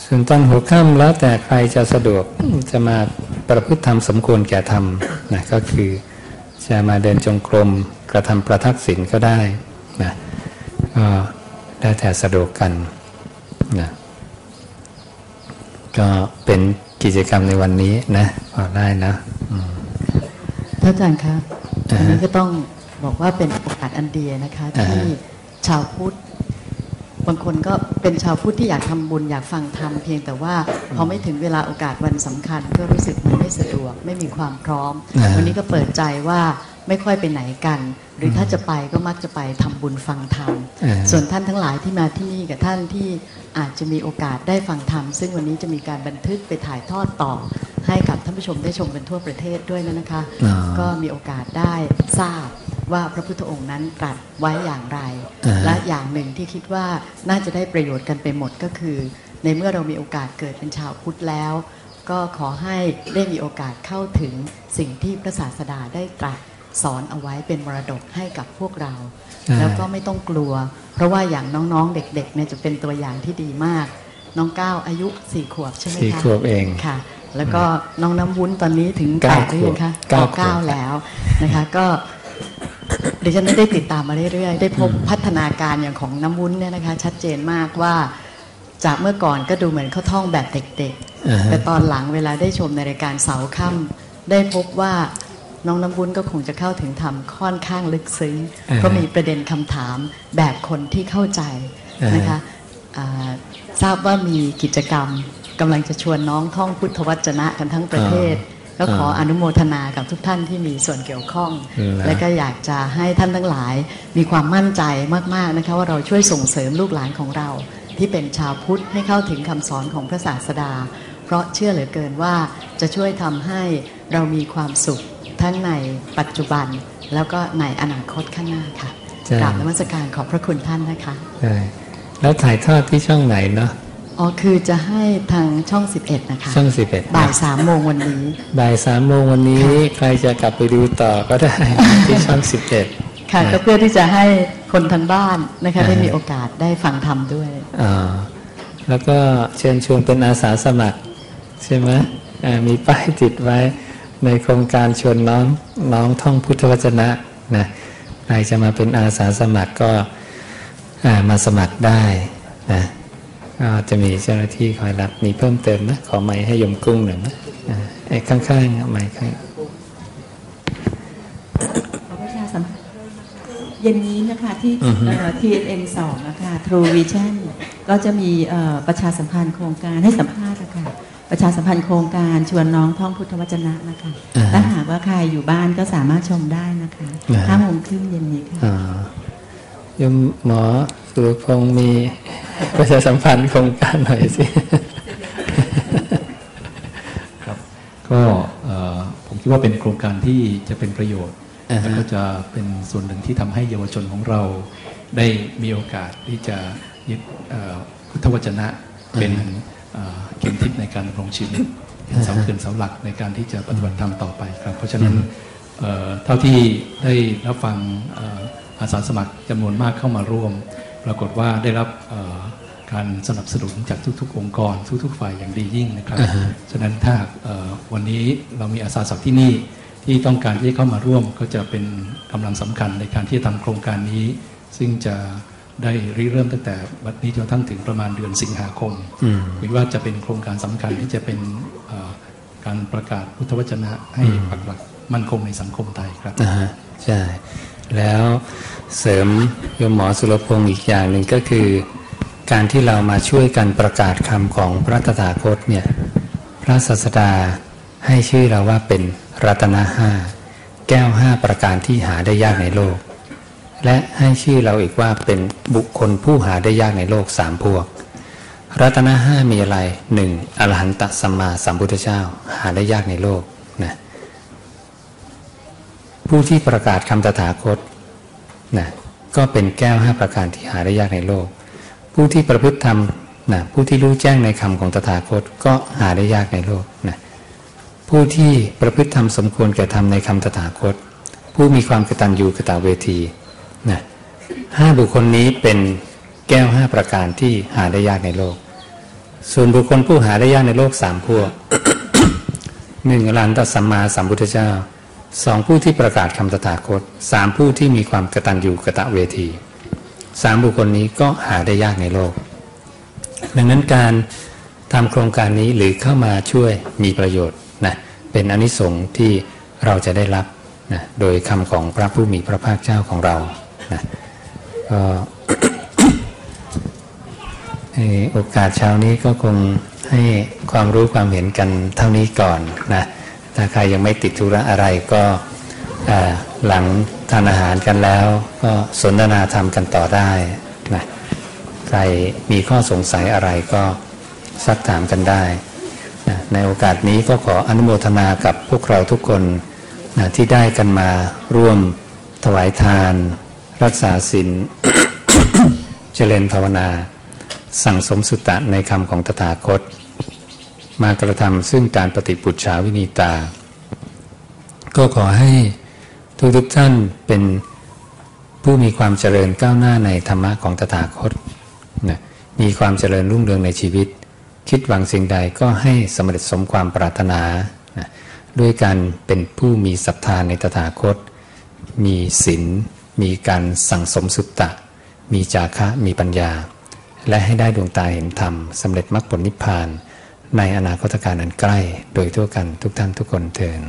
ส่วนตอนหัวค่ำแล้วแต่ใครจะสะดวกจะมาประพฤติธรรมสมควรแก่ธรรมนะก็คือจะมาเดินจงกรมกระทำประทักษิณก็ได้นะก็ได้แต่สะดวกกันนะก็เป็นกิจกรรมในวันนี้นะพอได้นะอืมท่านอาจารย์ครับอันนี้ก็ต้อง บอกว่าเป็นโอกาสอันดีนะคะอ่าฮะที่ชาวพุทธบางคนก็เป็นชาวพุทธที่อยากทำบุญอยากฟังธรรมเพียงแต่ว่าพอไม่ถึงเวลาโอกาสวันสำคัญ ก็รู้สึกมันไม่สะดวก ไม่มีความพร้อมอ่าวันนี้ก็เปิดใจว่าไม่ค่อยไปไหนกัน หรือถ้าจะไปก็มักจะไปทำบุญฟังธรรมอ่าส่วนท่านทั้งหลายที่มาที่นี่กับท่านที่อาจจะมีโอกาสได้ฟังธรรม ซึ่งวันนี้จะมีการบันทึกไปถ่ายทอดต่อ ให้กับท่านผู้ชมได้ชมกันทั่วประเทศด้วยนะคะอ๋อก็มีโอกาสได้ทราบ ว่าพระพุทธองค์นั้นตรัสไว้อย่างไรอ่าและอย่างหนึ่งที่คิดว่าน่าจะได้ประโยชน์กันไปหมดก็คือ ในเมื่อเรามีโอกาสเกิดเป็นชาวพุทธแล้ว ก็ขอให้ได้มีโอกาสเข้าถึงสิ่งที่พระศาสดาได้ตรัสสอนเอาไว้เป็นมรดกให้กับพวกเราใช่แล้วก็ไม่ต้องกลัว เพราะว่าอย่างน้องๆเด็กๆเนี่ยจะเป็นตัวอย่างที่ดีมาก น้องก้าวอายุสี่ขวบใช่ไหมคะสี่ขวบเองค่ะ แล้วก็น้องน้ำวุ้นตอนนี้ถึงเก้าแปดหรือยังคะขวบอ๋อเก้าขวบเก้าแล้วนะคะ ก็ ดิฉันได้ติดตามมาเรื่อยๆ ได้พบพัฒนาการอย่างของน้ำวุ้นเนี่ยนะคะ ชัดเจนมากว่าจากเมื่อก่อนก็ดูเหมือนเขาท่องแบบเด็กอ่าๆฮะแต่ตอนหลังเวลาได้ชมในรายการเสาร์ค่ำได้พบว่าน้องน้ำวุ้นก็คงจะเข้าถึงธรรมค่อนข้างลึกซึ้งอ่าฮะเพราะมีประเด็นคำถามแบบคนที่เข้าใจนะคะอ่าทราบว่ามีกิจกรรมกำลังจะชวนน้องท่องพุทธวจนะกันทั้งประเทศ ก็ขออนุโมทนากับทุกท่านที่มีส่วนเกี่ยวข้องอืมและก็อยากจะให้ท่านทั้งหลายมีความมั่นใจมากๆนะคะว่าเราช่วยส่งเสริมลูกหลานของเรา ที่เป็นชาวพุทธให้เข้าถึงคำสอนของพระศาสดา เพราะเชื่อเหลือเกินว่าจะช่วยทำให้เรามีความสุขทั้งในปัจจุบัน แล้วก็ในอนาคตข้างหน้าค่ะใช่กราบนมัสการขอบพระคุณท่านนะคะใช่แล้วถ่ายทอดที่ช่องไหนเนาะ อ๋อคือจะให้ทางช่อง 11 นะคะ ช่องสิบเอ็ดบ่ายสามโมงวันนี้บ่ายสามโมงวันนี้ใครจะกลับไปดูต่อก็ได้ที่ช่องสิบเอ็ดค่ะก็เพื่อที่จะให้คนทางบ้านนะคะอ่าได้มีโอกาสได้ฟังธรรมด้วยอ่าแล้วก็เชิญชวนเป็นอาสาสมัคร ใช่ไหมอ่ามีป้ายติดไว้ในโครงการชวนน้องน้องท่องพุทธวจนะนะใครจะมาเป็นอาสาสมัครก็อ่ามาสมัครได้นะก็ จะมีเจ้าหน้าที่คอยรับมีเพิ่มเติมนะ ขอไม้ให้ยมกุ้งหนึ่งนะอ่าไอ้ข้างๆอะไม้ข้างขอประชาสัมพันธ์เย็นนี้นะคะที่อือฮึเอ่อ TNN 2นะคะ True Vision ก็จะมีเอ่อประชาสัมพันธ์โครงการให้สัมภาษณ์นะคะประชาสัมพันธ์โครงการชวนน้องท่องพุทธวจนะนะคะอ่าฮะถ้าหากว่าใครอยู่บ้านก็สามารถชมได้นะคะอ่าฮะห้าโมงครึ่งเย็นนี้ค่ะอ่าโยมหมอสุรพงศ์มีประชาสัมพันธ์โครงการหน่อยสิครับ ก็เอ่อผมคิดว่าเป็นโครงการที่จะเป็นประโยชน์อ่าฮะแล้วก็จะเป็นส่วนหนึ่งที่ทำให้เยาวชนของเราได้มีโอกาสที่จะยึดเอ่อพุทธวจนะเป็นเอ่อเกณฑ์ทิพย์ในการดำรงชีวิตเป็นเสาเกินเสาหลักในการที่จะปฏิบัติธรรมต่อไปครับ เพราะฉะนั้นเอ่อเท่าที่ได้รับฟังเอ่ออาสาสมัครจำนวนมากเข้ามาร่วม ปรากฏว่าได้รับเอ่อการสนับสนุนจากทุกๆ องค์กร ทุกๆ ฝ่ายอย่างดียิ่งนะครับอ่าฮะฉะนั้นถ้าเอ่อวันนี้เรามีอาสาสมัครที่นี่ที่ต้องการที่จะเข้ามาร่วมก็จะเป็นกำลังสำคัญในการที่จะทำโครงการนี้ ซึ่งจะได้ริเริ่มตั้งแต่วันนี้จนกระทั่งถึงประมาณเดือนสิงหาคมอืมคิดว่าจะเป็นโครงการสำคัญที่จะเป็นเอ่อการประกาศพุทธวจนะให้ปักหลักมั่นคงในสังคมไทยครับนะฮะใช่ แล้วเสริมโยมหมอสุรพงศ์อีกอย่างหนึ่งก็คือ การที่เรามาช่วยกันประกาศคำของพระตถาคตเนี่ยพระศาสดาให้ชื่อเราว่าเป็นรัตนะห้าแก้วห้าประการที่หาได้ยากในโลก และให้ชื่อเราอีกว่าเป็นบุคคลผู้หาได้ยากในโลกสามพวก รัตนะห้ามีอะไรหนึ่งอรหันตสัมมาสัมพุทธเจ้า หาได้ยากในโลก ผู้ที่ประกาศคำตถาคตนะก็เป็นแก้วห้าประการที่หาได้ยากในโลก ผู้ที่ประพฤติธรรมนะผู้ที่รู้แจ้งในคำของตถาคตก็หาได้ยากในโลกนะผู้ที่ประพฤติธรรมสมควรแก่ธรรมในคำตถาคต ผู้มีความกตัญญูกตเวทีนะห้าบุคคลนี้เป็นแก้วห้าประการที่หาได้ยากในโลก ส่วนบุคคลผู้หาได้ยากในโลกสามพวกหนึ่งอรหันตสัมมาสัมพุทธเจ้า สองผู้ที่ประกาศคำตถาคตสามผู้ที่มีความกตัญญูกะตะเวทีสามบุคคลนี้ก็หาได้ยากในโลก ดังนั้นการทำโครงการนี้หรือเข้ามาช่วยมีประโยชน์นะเป็นอนิสงส์ที่เราจะได้รับนะโดยคำของพระผู้มีพระภาคเจ้าของเรานะก็โอกาสเช้านี้ก็คงให้ความรู้ความเห็นกันเท่านี้ก่อนนะ ถ้าใครยังไม่ติดธุระอะไรก็หลังทานอาหารกันแล้ว ก็สนทนาธรรมกันต่อได้นะใครมีข้อสงสัยอะไรก็ซักถามกันได้นะในโอกาสนี้ก็ขออนุโมทนากับพวกเราทุกคนนะที่ได้กันมาร่วมถวายทาน รักษาศีลเจริญภาวนา สั่งสมสุตตะในคำของตถาคต มากระทำซึ่งการปฏิปุจฉาวินีตา ก็ขอให้ทุกทุกๆท่านเป็นผู้มีความเจริญก้าวหน้าในธรรมะของตถาคตนะมีความเจริญรุ่งเรืองในชีวิต คิดหวังสิ่งใดก็ให้สำเร็จสมความปรารถนานะด้วยการเป็นผู้มีศรัทธาในตถาคต มีศีลมีการสั่งสมสุตตะ มีจาคะมีปัญญา และให้ได้ดวงตาเห็นธรรมสำเร็จมรรคผลนิพพาน ในอนาคตการอันใกล้โดยทั่วกันทุกท่านทุกคนเทิน